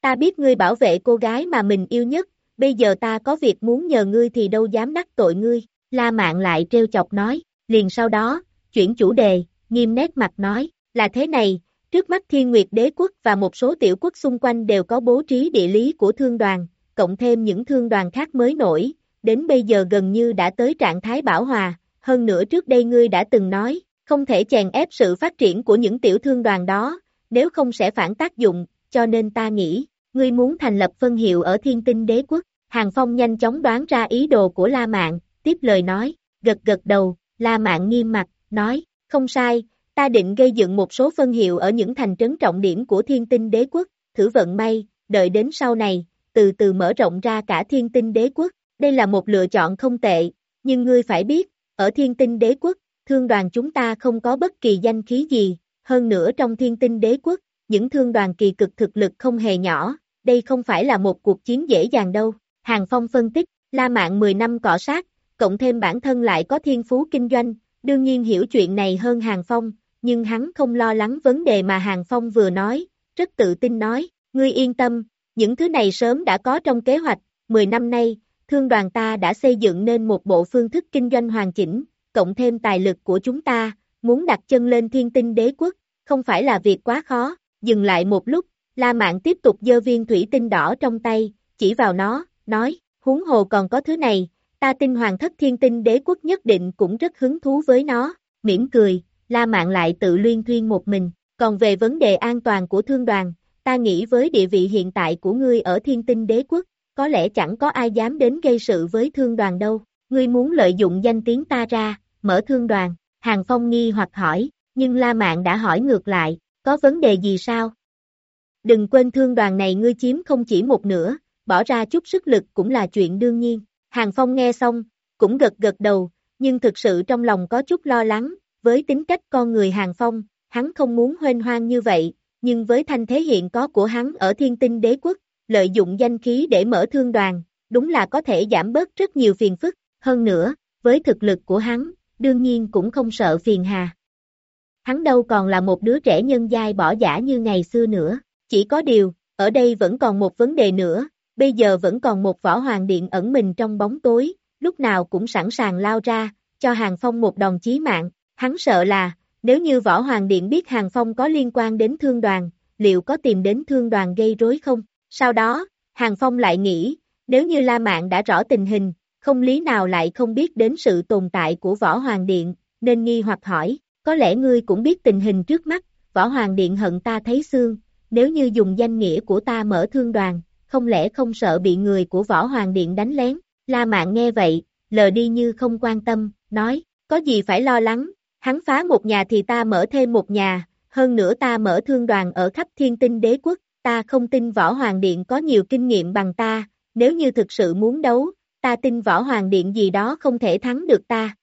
Ta biết ngươi bảo vệ cô gái mà mình yêu nhất, bây giờ ta có việc muốn nhờ ngươi thì đâu dám đắc tội ngươi, La Mạn lại trêu chọc nói, liền sau đó, chuyển chủ đề, nghiêm nét mặt nói, là thế này, trước mắt Thiên Nguyệt Đế Quốc và một số tiểu quốc xung quanh đều có bố trí địa lý của thương đoàn, cộng thêm những thương đoàn khác mới nổi, đến bây giờ gần như đã tới trạng thái bảo hòa, hơn nữa trước đây ngươi đã từng nói, không thể chèn ép sự phát triển của những tiểu thương đoàn đó, nếu không sẽ phản tác dụng, cho nên ta nghĩ, ngươi muốn thành lập phân hiệu ở thiên tinh đế quốc. Hàng Phong nhanh chóng đoán ra ý đồ của La Mạn, tiếp lời nói, gật gật đầu, La Mạn nghiêm mặt, nói, không sai, ta định gây dựng một số phân hiệu ở những thành trấn trọng điểm của thiên tinh đế quốc, thử vận may, đợi đến sau này, từ từ mở rộng ra cả thiên tinh đế quốc, đây là một lựa chọn không tệ, nhưng ngươi phải biết, ở thiên tinh đế quốc, thương đoàn chúng ta không có bất kỳ danh khí gì, hơn nữa trong thiên tinh đế quốc, những thương đoàn kỳ cực thực lực không hề nhỏ, đây không phải là một cuộc chiến dễ dàng đâu. Hàng Phong phân tích, La Mạn 10 năm cọ sát, cộng thêm bản thân lại có thiên phú kinh doanh, đương nhiên hiểu chuyện này hơn Hàng Phong, nhưng hắn không lo lắng vấn đề mà Hàng Phong vừa nói, rất tự tin nói, ngươi yên tâm, những thứ này sớm đã có trong kế hoạch, 10 năm nay, thương đoàn ta đã xây dựng nên một bộ phương thức kinh doanh hoàn chỉnh, cộng thêm tài lực của chúng ta, muốn đặt chân lên thiên tinh đế quốc, không phải là việc quá khó, dừng lại một lúc, La Mạn tiếp tục dơ viên thủy tinh đỏ trong tay, chỉ vào nó, nói, huống hồ còn có thứ này, ta tin hoàng thất thiên tinh đế quốc nhất định cũng rất hứng thú với nó, mỉm cười, La Mạn lại tự luyên thuyên một mình, còn về vấn đề an toàn của thương đoàn, ta nghĩ với địa vị hiện tại của ngươi ở thiên tinh đế quốc, có lẽ chẳng có ai dám đến gây sự với thương đoàn đâu, ngươi muốn lợi dụng danh tiếng ta ra, mở thương đoàn, Hàng Phong nghi hoặc hỏi, nhưng La Mạn đã hỏi ngược lại, có vấn đề gì sao? Đừng quên thương đoàn này ngươi chiếm không chỉ một nửa, bỏ ra chút sức lực cũng là chuyện đương nhiên. Hàng Phong nghe xong, cũng gật gật đầu, nhưng thực sự trong lòng có chút lo lắng, với tính cách con người Hàng Phong, hắn không muốn hoên hoang như vậy, nhưng với thanh thế hiện có của hắn ở thiên tinh đế quốc, lợi dụng danh khí để mở thương đoàn, đúng là có thể giảm bớt rất nhiều phiền phức, hơn nữa, với thực lực của hắn, đương nhiên cũng không sợ phiền hà. Hắn đâu còn là một đứa trẻ nhân dai bỏ giả như ngày xưa nữa, chỉ có điều, ở đây vẫn còn một vấn đề nữa, bây giờ vẫn còn một võ hoàng điện ẩn mình trong bóng tối, lúc nào cũng sẵn sàng lao ra, cho Hàng Phong một đòn chí mạng, hắn sợ là, nếu như võ hoàng điện biết Hàng Phong có liên quan đến thương đoàn, liệu có tìm đến thương đoàn gây rối không? Sau đó, Hàng Phong lại nghĩ, nếu như La Mạn đã rõ tình hình, không lý nào lại không biết đến sự tồn tại của Võ Hoàng Điện, nên nghi hoặc hỏi, có lẽ ngươi cũng biết tình hình trước mắt, Võ Hoàng Điện hận ta thấy xương, nếu như dùng danh nghĩa của ta mở thương đoàn, không lẽ không sợ bị người của Võ Hoàng Điện đánh lén? La Mạn nghe vậy, lờ đi như không quan tâm, nói, có gì phải lo lắng, hắn phá một nhà thì ta mở thêm một nhà, hơn nữa ta mở thương đoàn ở khắp thiên tinh đế quốc, ta không tin Võ Hoàng Điện có nhiều kinh nghiệm bằng ta, nếu như thực sự muốn đấu, ta tin Võ Hoàng Điện gì đó không thể thắng được ta.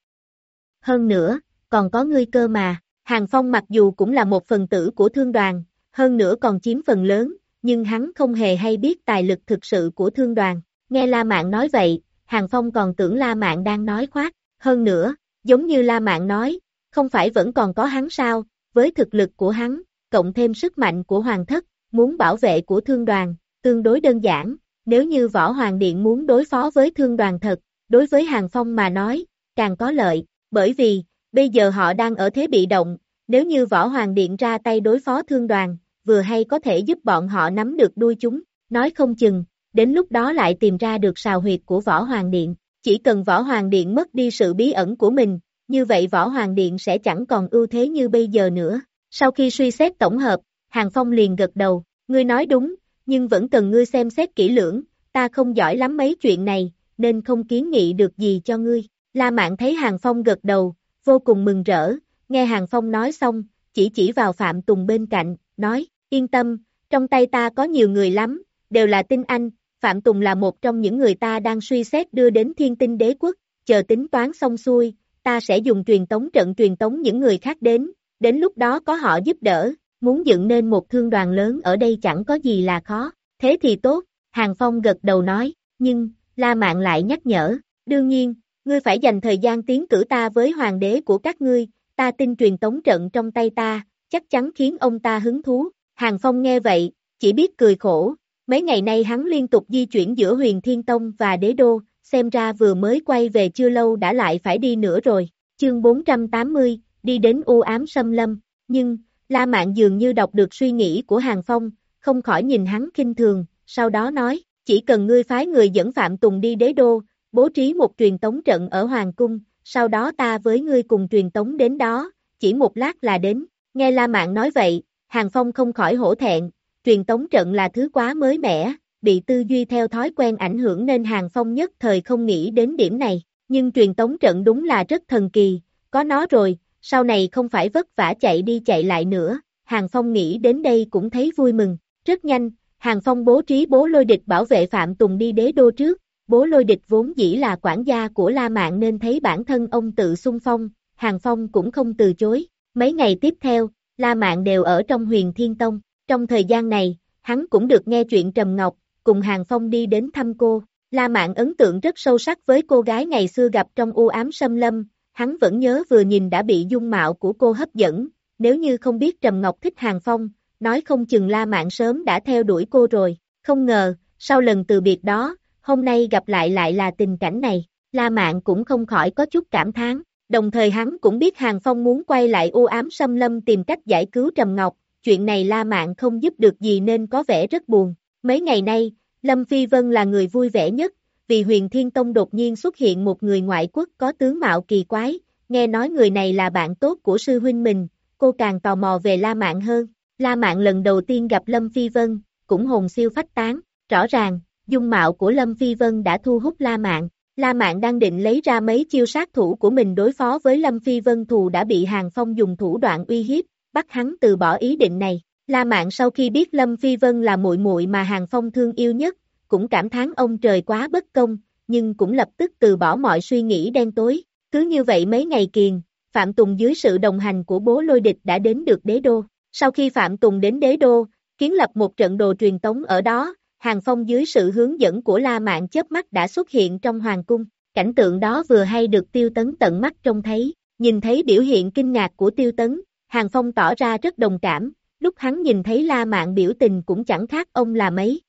Hơn nữa, còn có ngươi cơ mà, Hàng Phong mặc dù cũng là một phần tử của thương đoàn, hơn nữa còn chiếm phần lớn, nhưng hắn không hề hay biết tài lực thực sự của thương đoàn. Nghe La Mạn nói vậy, Hàng Phong còn tưởng La Mạn đang nói khoác, hơn nữa, giống như La Mạn nói, không phải vẫn còn có hắn sao, với thực lực của hắn, cộng thêm sức mạnh của Hoàng thất, muốn bảo vệ của thương đoàn, tương đối đơn giản, nếu như Võ Hoàng Điện muốn đối phó với thương đoàn thật, đối với Hàng Phong mà nói, càng có lợi, bởi vì, bây giờ họ đang ở thế bị động, nếu như Võ Hoàng Điện ra tay đối phó thương đoàn, vừa hay có thể giúp bọn họ nắm được đuôi chúng, nói không chừng, đến lúc đó lại tìm ra được sào huyệt của Võ Hoàng Điện, chỉ cần Võ Hoàng Điện mất đi sự bí ẩn của mình, như vậy Võ Hoàng Điện sẽ chẳng còn ưu thế như bây giờ nữa. Sau khi suy xét tổng hợp, Hàng Phong liền gật đầu, ngươi nói đúng, nhưng vẫn cần ngươi xem xét kỹ lưỡng, ta không giỏi lắm mấy chuyện này, nên không kiến nghị được gì cho ngươi. La Mạn thấy Hàng Phong gật đầu, vô cùng mừng rỡ, nghe Hàng Phong nói xong, chỉ chỉ vào Phạm Tùng bên cạnh, nói, yên tâm, trong tay ta có nhiều người lắm, đều là tinh anh, Phạm Tùng là một trong những người ta đang suy xét đưa đến thiên tinh đế quốc, chờ tính toán xong xuôi, ta sẽ dùng truyền tống trận truyền tống những người khác đến, đến lúc đó có họ giúp đỡ, muốn dựng nên một thương đoàn lớn ở đây chẳng có gì là khó, thế thì tốt, Hàng Phong gật đầu nói, nhưng, La Mạn lại nhắc nhở, đương nhiên, ngươi phải dành thời gian tiến cử ta với hoàng đế của các ngươi, ta tin truyền tống trận trong tay ta, chắc chắn khiến ông ta hứng thú, Hàng Phong nghe vậy, chỉ biết cười khổ, mấy ngày nay hắn liên tục di chuyển giữa huyền thiên tông và đế đô, xem ra vừa mới quay về chưa lâu đã lại phải đi nữa rồi, chương 480, đi đến u ám xâm lâm, nhưng, La Mạn dường như đọc được suy nghĩ của Hàng Phong, không khỏi nhìn hắn kinh thường, sau đó nói, chỉ cần ngươi phái người dẫn Phạm Tùng đi đế đô, bố trí một truyền tống trận ở Hoàng Cung, sau đó ta với ngươi cùng truyền tống đến đó, chỉ một lát là đến, nghe La Mạn nói vậy, Hàng Phong không khỏi hổ thẹn, truyền tống trận là thứ quá mới mẻ, bị tư duy theo thói quen ảnh hưởng nên Hàng Phong nhất thời không nghĩ đến điểm này, nhưng truyền tống trận đúng là rất thần kỳ, có nó rồi, sau này không phải vất vả chạy đi chạy lại nữa, Hàng Phong nghĩ đến đây cũng thấy vui mừng, rất nhanh, Hàng Phong bố trí bố lôi địch bảo vệ Phạm Tùng đi đế đô trước, bố lôi địch vốn dĩ là quản gia của La Mạn nên thấy bản thân ông tự xung phong, Hàng Phong cũng không từ chối, mấy ngày tiếp theo, La Mạn đều ở trong huyền Thiên Tông, trong thời gian này, hắn cũng được nghe chuyện Trầm Ngọc, cùng Hàng Phong đi đến thăm cô, La Mạn ấn tượng rất sâu sắc với cô gái ngày xưa gặp trong u ám sâm lâm, hắn vẫn nhớ vừa nhìn đã bị dung mạo của cô hấp dẫn, nếu như không biết Trầm Ngọc thích Hàng Phong, nói không chừng La Mạn sớm đã theo đuổi cô rồi, không ngờ, sau lần từ biệt đó, hôm nay gặp lại lại là tình cảnh này, La Mạn cũng không khỏi có chút cảm thán, đồng thời hắn cũng biết Hàng Phong muốn quay lại u ám xâm lâm tìm cách giải cứu Trầm Ngọc, chuyện này La Mạn không giúp được gì nên có vẻ rất buồn, mấy ngày nay, Lâm Phi Vân là người vui vẻ nhất, vì huyền Thiên Tông đột nhiên xuất hiện một người ngoại quốc có tướng mạo kỳ quái, nghe nói người này là bạn tốt của sư huynh mình, cô càng tò mò về La Mạn hơn. La Mạn lần đầu tiên gặp Lâm Phi Vân, cũng hồn siêu phách tán, rõ ràng, dung mạo của Lâm Phi Vân đã thu hút La Mạn. La Mạn đang định lấy ra mấy chiêu sát thủ của mình đối phó với Lâm Phi Vân thù đã bị Hàng Phong dùng thủ đoạn uy hiếp, bắt hắn từ bỏ ý định này. La Mạn sau khi biết Lâm Phi Vân là muội muội mà Hàng Phong thương yêu nhất, cũng cảm thán ông trời quá bất công, nhưng cũng lập tức từ bỏ mọi suy nghĩ đen tối. Cứ như vậy mấy ngày kiền, Phạm Tùng dưới sự đồng hành của bố lôi địch đã đến được đế đô. Sau khi Phạm Tùng đến đế đô, kiến lập một trận đồ truyền tống ở đó, Hàng Phong dưới sự hướng dẫn của La Mạn chớp mắt đã xuất hiện trong hoàng cung. Cảnh tượng đó vừa hay được Tiêu Tấn tận mắt trông thấy, nhìn thấy biểu hiện kinh ngạc của Tiêu Tấn, Hàng Phong tỏ ra rất đồng cảm, lúc hắn nhìn thấy La Mạn biểu tình cũng chẳng khác ông là mấy.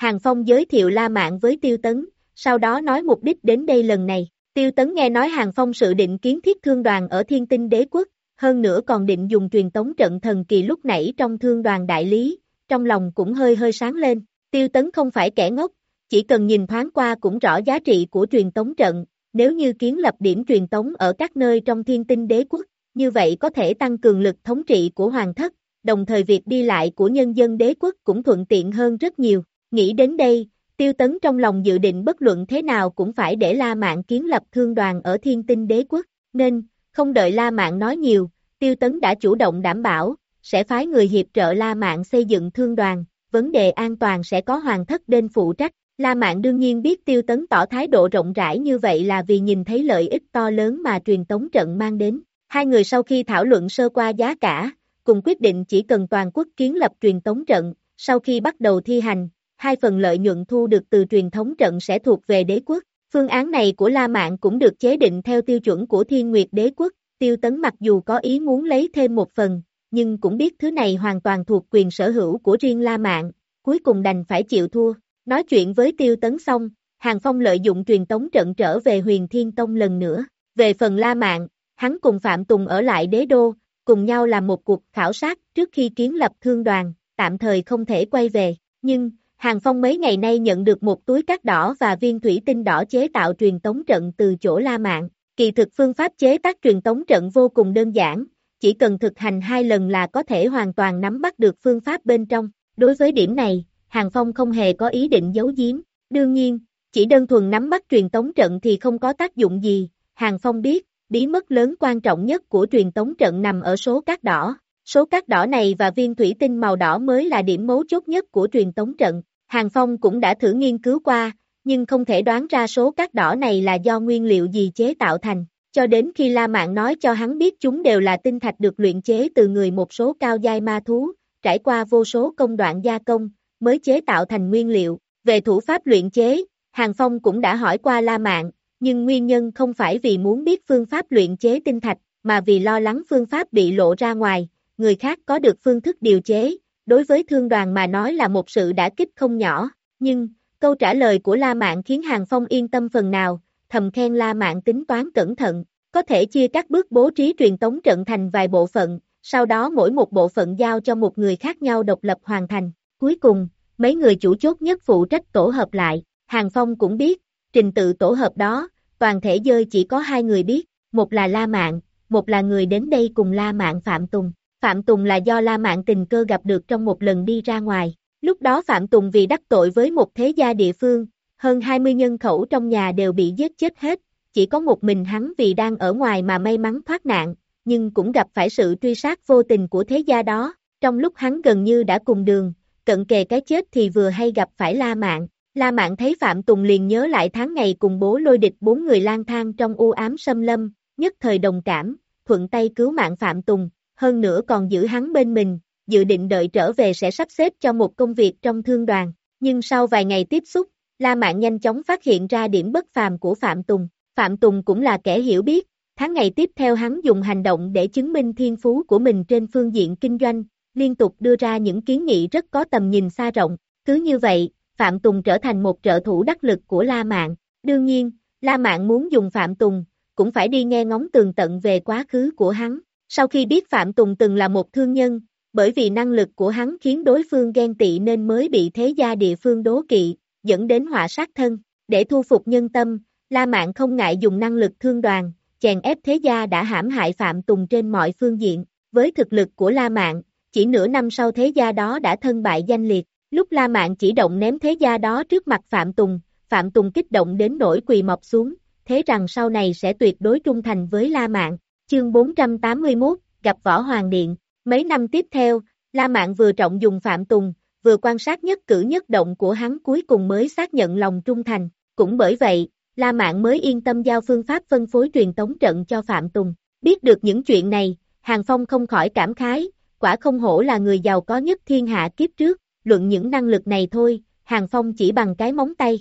Hàng Phong giới thiệu La Mạn với Tiêu Tấn, sau đó nói mục đích đến đây lần này. Tiêu Tấn nghe nói Hàng Phong sự định kiến thiết thương đoàn ở thiên tinh đế quốc, hơn nữa còn định dùng truyền tống trận thần kỳ lúc nãy trong thương đoàn đại lý, trong lòng cũng hơi hơi sáng lên. Tiêu Tấn không phải kẻ ngốc, chỉ cần nhìn thoáng qua cũng rõ giá trị của truyền tống trận, nếu như kiến lập điểm truyền tống ở các nơi trong thiên tinh đế quốc, như vậy có thể tăng cường lực thống trị của hoàng thất, đồng thời việc đi lại của nhân dân đế quốc cũng thuận tiện hơn rất nhiều. Nghĩ đến đây, tiêu tấn trong lòng dự định bất luận thế nào cũng phải để La Mạn kiến lập thương đoàn ở thiên tinh đế quốc, nên, không đợi La Mạn nói nhiều, tiêu tấn đã chủ động đảm bảo, sẽ phái người hiệp trợ La Mạn xây dựng thương đoàn, vấn đề an toàn sẽ có hoàng thất đên phụ trách. La Mạn đương nhiên biết tiêu tấn tỏ thái độ rộng rãi như vậy là vì nhìn thấy lợi ích to lớn mà truyền tống trận mang đến. Hai người sau khi thảo luận sơ qua giá cả, cùng quyết định chỉ cần toàn quốc kiến lập truyền tống trận, sau khi bắt đầu thi hành, hai phần lợi nhuận thu được từ truyền thống trận sẽ thuộc về đế quốc. Phương án này của La Mạn cũng được chế định theo tiêu chuẩn của Thiên Nguyệt đế quốc, Tiêu Tấn mặc dù có ý muốn lấy thêm một phần, nhưng cũng biết thứ này hoàn toàn thuộc quyền sở hữu của riêng La Mạn, cuối cùng đành phải chịu thua. Nói chuyện với Tiêu Tấn xong, Hàng Phong lợi dụng truyền tống trận trở về huyền Thiên Tông lần nữa. Về phần La Mạn, hắn cùng Phạm Tùng ở lại đế đô, cùng nhau làm một cuộc khảo sát trước khi kiến lập thương đoàn, tạm thời không thể quay về. Nhưng, Hàng Phong mấy ngày nay nhận được một túi cát đỏ và viên thủy tinh đỏ chế tạo truyền tống trận từ chỗ La Mạn. Kỳ thực phương pháp chế tác truyền tống trận vô cùng đơn giản, chỉ cần thực hành hai lần là có thể hoàn toàn nắm bắt được phương pháp bên trong. Đối với điểm này, Hàng Phong không hề có ý định giấu giếm. Đương nhiên, chỉ đơn thuần nắm bắt truyền tống trận thì không có tác dụng gì. Hàng Phong biết, bí mật lớn quan trọng nhất của truyền tống trận nằm ở số cát đỏ. Số cát đỏ này và viên thủy tinh màu đỏ mới là điểm mấu chốt nhất của truyền tống trận. Hàng Phong cũng đã thử nghiên cứu qua, nhưng không thể đoán ra số cát đỏ này là do nguyên liệu gì chế tạo thành. Cho đến khi La Mạn nói cho hắn biết chúng đều là tinh thạch được luyện chế từ người một số cao giai ma thú, trải qua vô số công đoạn gia công, mới chế tạo thành nguyên liệu. Về thủ pháp luyện chế, Hàng Phong cũng đã hỏi qua La Mạn, nhưng nguyên nhân không phải vì muốn biết phương pháp luyện chế tinh thạch, mà vì lo lắng phương pháp bị lộ ra ngoài, người khác có được phương thức điều chế, đối với thương đoàn mà nói là một sự đã kích không nhỏ, nhưng, câu trả lời của La Mạn khiến Hàng Phong yên tâm phần nào, thầm khen La Mạn tính toán cẩn thận, có thể chia các bước bố trí truyền tống trận thành vài bộ phận, sau đó mỗi một bộ phận giao cho một người khác nhau độc lập hoàn thành. Cuối cùng, mấy người chủ chốt nhất phụ trách tổ hợp lại, Hàng Phong cũng biết, trình tự tổ hợp đó, toàn thể dơi chỉ có hai người biết, một là La Mạn, một là người đến đây cùng La Mạn Phạm Tùng. Phạm Tùng là do La Mạn tình cơ gặp được trong một lần đi ra ngoài. Lúc đó Phạm Tùng vì đắc tội với một thế gia địa phương, hơn 20 nhân khẩu trong nhà đều bị giết chết hết, chỉ có một mình hắn vì đang ở ngoài mà may mắn thoát nạn, nhưng cũng gặp phải sự truy sát vô tình của thế gia đó. Trong lúc hắn gần như đã cùng đường, cận kề cái chết thì vừa hay gặp phải La Mạn. La Mạn thấy Phạm Tùng liền nhớ lại tháng ngày cùng bố lôi địch bốn người lang thang trong u ám xâm lâm, nhất thời đồng cảm, thuận tay cứu mạng Phạm Tùng, hơn nữa còn giữ hắn bên mình, dự định đợi trở về sẽ sắp xếp cho một công việc trong thương đoàn. Nhưng sau vài ngày tiếp xúc, La Mạn nhanh chóng phát hiện ra điểm bất phàm của Phạm Tùng. Phạm Tùng cũng là kẻ hiểu biết, tháng ngày tiếp theo hắn dùng hành động để chứng minh thiên phú của mình trên phương diện kinh doanh, liên tục đưa ra những kiến nghị rất có tầm nhìn xa rộng. Cứ như vậy, Phạm Tùng trở thành một trợ thủ đắc lực của La Mạn. Đương nhiên, La Mạn muốn dùng Phạm Tùng, cũng phải đi nghe ngóng tường tận về quá khứ của hắn. Sau khi biết Phạm Tùng từng là một thương nhân, bởi vì năng lực của hắn khiến đối phương ghen tị nên mới bị thế gia địa phương đố kỵ, dẫn đến họa sát thân. Để thu phục nhân tâm, La Mạn không ngại dùng năng lực thương đoàn, chèn ép thế gia đã hãm hại Phạm Tùng trên mọi phương diện. Với thực lực của La Mạn, chỉ nửa năm sau thế gia đó đã thân bại danh liệt. Lúc La Mạn chỉ động ném thế gia đó trước mặt Phạm Tùng, Phạm Tùng kích động đến nỗi quỳ mọc xuống, thế rằng sau này sẽ tuyệt đối trung thành với La Mạn. Chương 481, gặp Võ Hoàng Điện. Mấy năm tiếp theo, La Mạn vừa trọng dùng Phạm Tùng, vừa quan sát nhất cử nhất động của hắn cuối cùng mới xác nhận lòng trung thành. Cũng bởi vậy, La Mạn mới yên tâm giao phương pháp phân phối truyền tống trận cho Phạm Tùng. Biết được những chuyện này, Hàng Phong không khỏi cảm khái, quả không hổ là người giàu có nhất thiên hạ kiếp trước, luận những năng lực này thôi, Hàng Phong chỉ bằng cái móng tay.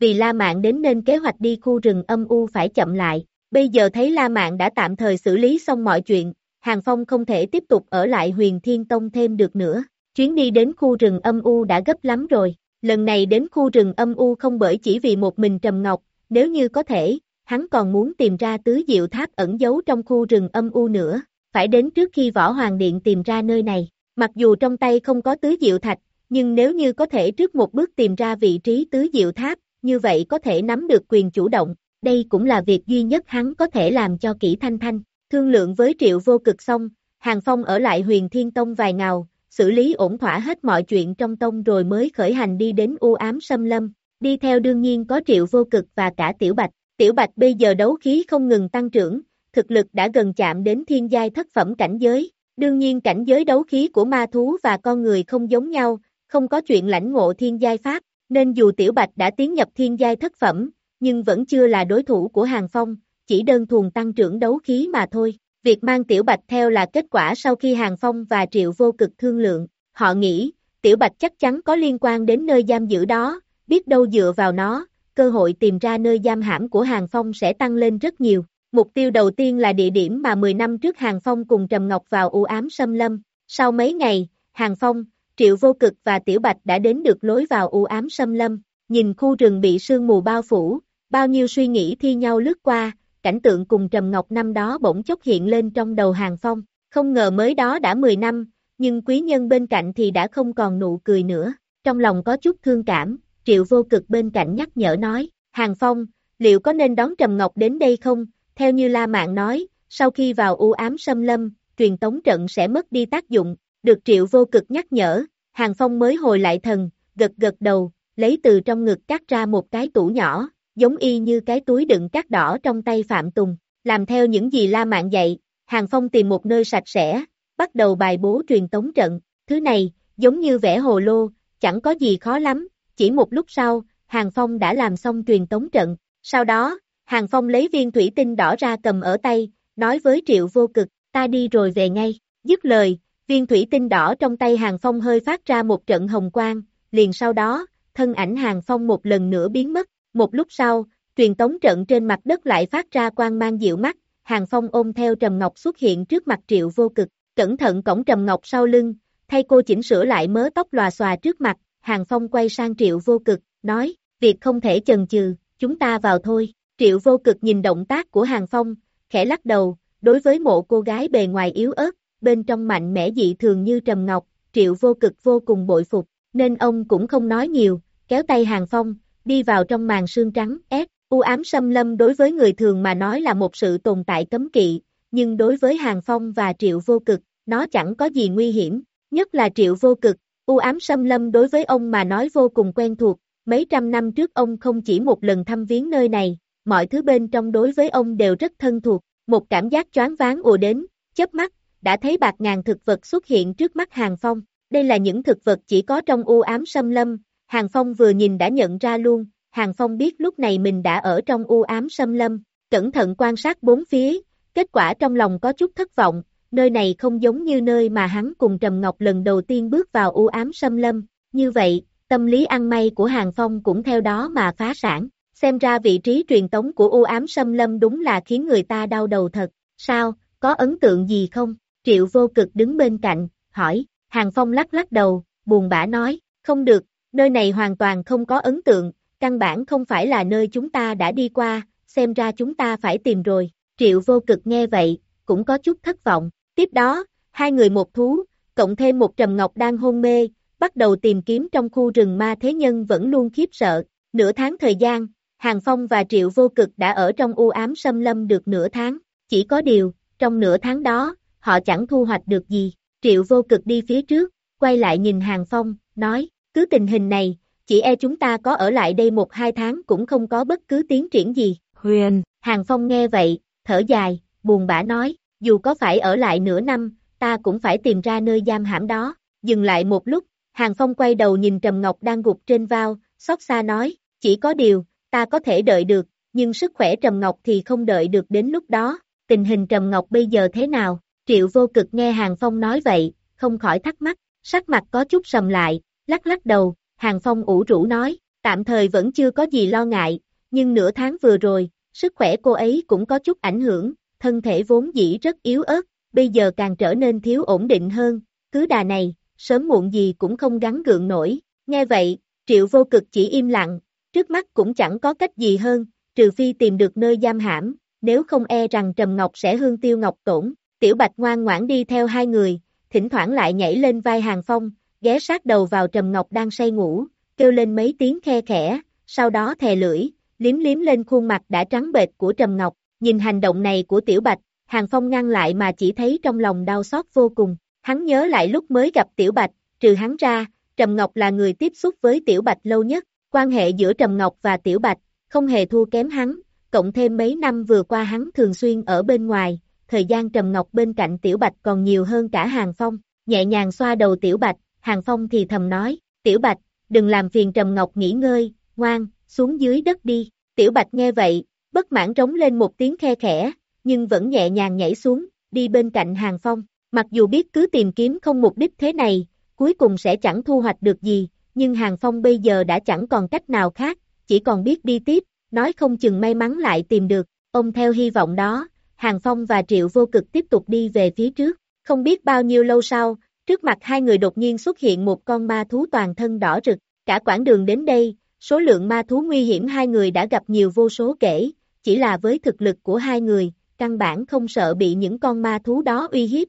Vì La Mạn đến nên kế hoạch đi khu rừng âm u phải chậm lại, bây giờ thấy La Mạn đã tạm thời xử lý xong mọi chuyện, Hàng Phong không thể tiếp tục ở lại huyền Thiên Tông thêm được nữa, chuyến đi đến khu rừng âm u đã gấp lắm rồi, lần này đến khu rừng âm u không bởi chỉ vì một mình Trầm Ngọc, nếu như có thể, hắn còn muốn tìm ra tứ diệu tháp ẩn giấu trong khu rừng âm u nữa, phải đến trước khi Võ Hoàng Điện tìm ra nơi này. Mặc dù trong tay không có tứ diệu thạch, nhưng nếu như có thể trước một bước tìm ra vị trí tứ diệu tháp, như vậy có thể nắm được quyền chủ động, đây cũng là việc duy nhất hắn có thể làm cho kỹ thanh thanh. Thương lượng với triệu vô cực xong, Hàng Phong ở lại huyền thiên tông vài ngào, xử lý ổn thỏa hết mọi chuyện trong tông rồi mới khởi hành đi đến u ám xâm lâm, đi theo đương nhiên có triệu vô cực và cả tiểu bạch. Tiểu bạch bây giờ đấu khí không ngừng tăng trưởng, thực lực đã gần chạm đến thiên giai thất phẩm cảnh giới, Đương nhiên cảnh giới đấu khí của ma thú và con người không giống nhau, không có chuyện lãnh ngộ thiên giai pháp, nên dù Tiểu Bạch đã tiến nhập thiên giai thất phẩm, nhưng vẫn chưa là đối thủ của Hàng Phong, chỉ đơn thuần tăng trưởng đấu khí mà thôi. Việc mang Tiểu Bạch theo là kết quả sau khi Hàng Phong và Triệu Vô Cực thương lượng, họ nghĩ, Tiểu Bạch chắc chắn có liên quan đến nơi giam giữ đó, biết đâu dựa vào nó, cơ hội tìm ra nơi giam hãm của Hàng Phong sẽ tăng lên rất nhiều. Mục tiêu đầu tiên là địa điểm mà 10 năm trước Hàng Phong cùng Trầm Ngọc vào u ám xâm lâm. Sau mấy ngày, Hàng Phong, Triệu Vô Cực và Tiểu Bạch đã đến được lối vào u ám xâm lâm. Nhìn khu rừng bị sương mù bao phủ, bao nhiêu suy nghĩ thi nhau lướt qua, cảnh tượng cùng Trầm Ngọc năm đó bỗng chốc hiện lên trong đầu Hàng Phong. Không ngờ mới đó đã 10 năm, nhưng quý nhân bên cạnh thì đã không còn nụ cười nữa. Trong lòng có chút thương cảm, Triệu Vô Cực bên cạnh nhắc nhở nói, Hàng Phong, liệu có nên đón Trầm Ngọc đến đây không? Theo như La Mạn nói, sau khi vào u ám xâm lâm, truyền tống trận sẽ mất đi tác dụng, được triệu vô cực nhắc nhở, Hàng Phong mới hồi lại thần, gật gật đầu, lấy từ trong ngực cắt ra một cái tủ nhỏ, giống y như cái túi đựng cát đỏ trong tay Phạm Tùng, làm theo những gì La Mạn dạy, Hàng Phong tìm một nơi sạch sẽ, bắt đầu bài bố truyền tống trận, thứ này, giống như vẽ hồ lô, chẳng có gì khó lắm, chỉ một lúc sau, Hàng Phong đã làm xong truyền tống trận, sau đó, Hàng Phong lấy viên thủy tinh đỏ ra cầm ở tay, nói với Triệu Vô Cực, ta đi rồi về ngay, dứt lời, viên thủy tinh đỏ trong tay Hàng Phong hơi phát ra một trận hồng quang, liền sau đó, thân ảnh Hàng Phong một lần nữa biến mất, một lúc sau, truyền tống trận trên mặt đất lại phát ra quang mang dịu mắt, Hàng Phong ôm theo Trầm Ngọc xuất hiện trước mặt Triệu Vô Cực, cẩn thận cổng Trầm Ngọc sau lưng, thay cô chỉnh sửa lại mớ tóc lòa xòa trước mặt, Hàng Phong quay sang Triệu Vô Cực, nói, việc không thể chần chừ, chúng ta vào thôi. Triệu Vô Cực nhìn động tác của Hàng Phong, khẽ lắc đầu, đối với mộ cô gái bề ngoài yếu ớt, bên trong mạnh mẽ dị thường như Trầm Ngọc, Triệu Vô Cực vô cùng bội phục, nên ông cũng không nói nhiều, kéo tay Hàng Phong, đi vào trong màn sương trắng, ép, u ám xâm lâm đối với người thường mà nói là một sự tồn tại cấm kỵ, nhưng đối với Hàng Phong và Triệu Vô Cực, nó chẳng có gì nguy hiểm, nhất là Triệu Vô Cực, u ám xâm lâm đối với ông mà nói vô cùng quen thuộc, mấy trăm năm trước ông không chỉ một lần thăm viếng nơi này, mọi thứ bên trong đối với ông đều rất thân thuộc, một cảm giác choáng váng ùa đến, chớp mắt, đã thấy bạc ngàn thực vật xuất hiện trước mắt Hàng Phong, đây là những thực vật chỉ có trong u ám xâm lâm, Hàng Phong vừa nhìn đã nhận ra luôn, Hàng Phong biết lúc này mình đã ở trong u ám xâm lâm, cẩn thận quan sát bốn phía, kết quả trong lòng có chút thất vọng, nơi này không giống như nơi mà hắn cùng Trầm Ngọc lần đầu tiên bước vào u ám xâm lâm, như vậy, tâm lý ăn may của Hàng Phong cũng theo đó mà phá sản, xem ra vị trí truyền tống của u ám xâm lâm đúng là khiến người ta đau đầu thật, sao, có ấn tượng gì không? Triệu vô cực đứng bên cạnh, hỏi, Hàng Phong lắc lắc đầu, buồn bã nói, không được, nơi này hoàn toàn không có ấn tượng, căn bản không phải là nơi chúng ta đã đi qua, xem ra chúng ta phải tìm rồi. Triệu vô cực nghe vậy, cũng có chút thất vọng. Tiếp đó, hai người một thú, cộng thêm một trầm ngọc đang hôn mê, bắt đầu tìm kiếm trong khu rừng ma thế nhân vẫn luôn khiếp sợ. Nửa tháng thời gian, Hàng Phong và Triệu vô cực đã ở trong u ám xâm lâm được nửa tháng. Chỉ có điều, trong nửa tháng đó, họ chẳng thu hoạch được gì. Triệu vô cực đi phía trước, quay lại nhìn Hàng Phong, nói, cứ tình hình này, chỉ e chúng ta có ở lại đây một hai tháng cũng không có bất cứ tiến triển gì. Huyền, Hàng Phong nghe vậy, thở dài, buồn bã nói, dù có phải ở lại nửa năm, ta cũng phải tìm ra nơi giam hãm đó. Dừng lại một lúc, Hàng Phong quay đầu nhìn Trầm Ngọc đang gục trên vào, xót xa nói, chỉ có điều, ta có thể đợi được, nhưng sức khỏe Trầm Ngọc thì không đợi được đến lúc đó. Tình hình Trầm Ngọc bây giờ thế nào? Triệu vô cực nghe Hàng Phong nói vậy, không khỏi thắc mắc, sắc mặt có chút sầm lại, lắc lắc đầu, Hàng Phong ủ rũ nói, tạm thời vẫn chưa có gì lo ngại, nhưng nửa tháng vừa rồi, sức khỏe cô ấy cũng có chút ảnh hưởng, thân thể vốn dĩ rất yếu ớt, bây giờ càng trở nên thiếu ổn định hơn, cứ đà này, sớm muộn gì cũng không gắn gượng nổi. Nghe vậy, triệu vô cực chỉ im lặng, trước mắt cũng chẳng có cách gì hơn, trừ phi tìm được nơi giam hãm, nếu không e rằng Trầm Ngọc sẽ hương tiêu ngọc tổn. Tiểu Bạch ngoan ngoãn đi theo hai người, thỉnh thoảng lại nhảy lên vai Hàng Phong, ghé sát đầu vào Trầm Ngọc đang say ngủ, kêu lên mấy tiếng khe khẽ, sau đó thè lưỡi, liếm liếm lên khuôn mặt đã trắng bệch của Trầm Ngọc, nhìn hành động này của Tiểu Bạch, Hàng Phong ngăn lại mà chỉ thấy trong lòng đau xót vô cùng, hắn nhớ lại lúc mới gặp Tiểu Bạch, trừ hắn ra, Trầm Ngọc là người tiếp xúc với Tiểu Bạch lâu nhất, quan hệ giữa Trầm Ngọc và Tiểu Bạch, không hề thua kém hắn, cộng thêm mấy năm vừa qua hắn thường xuyên ở bên ngoài, thời gian Trầm Ngọc bên cạnh Tiểu Bạch còn nhiều hơn cả Hàng Phong, nhẹ nhàng xoa đầu Tiểu Bạch, Hàng Phong thì thầm nói, Tiểu Bạch, đừng làm phiền Trầm Ngọc nghỉ ngơi, ngoan, xuống dưới đất đi. Tiểu Bạch nghe vậy, bất mãn trống lên một tiếng khe khẽ, nhưng vẫn nhẹ nhàng nhảy xuống, đi bên cạnh Hàng Phong. Mặc dù biết cứ tìm kiếm không mục đích thế này, cuối cùng sẽ chẳng thu hoạch được gì, nhưng Hàng Phong bây giờ đã chẳng còn cách nào khác, chỉ còn biết đi tiếp, nói không chừng may mắn lại tìm được. Ông theo hy vọng đó, Hàng Phong và Triệu Vô Cực tiếp tục đi về phía trước. Không biết bao nhiêu lâu sau, Trước mặt hai người đột nhiên xuất hiện một con ma thú toàn thân đỏ rực, cả quãng đường đến đây, số lượng ma thú nguy hiểm hai người đã gặp nhiều vô số kể, chỉ là với thực lực của hai người, căn bản không sợ bị những con ma thú đó uy hiếp.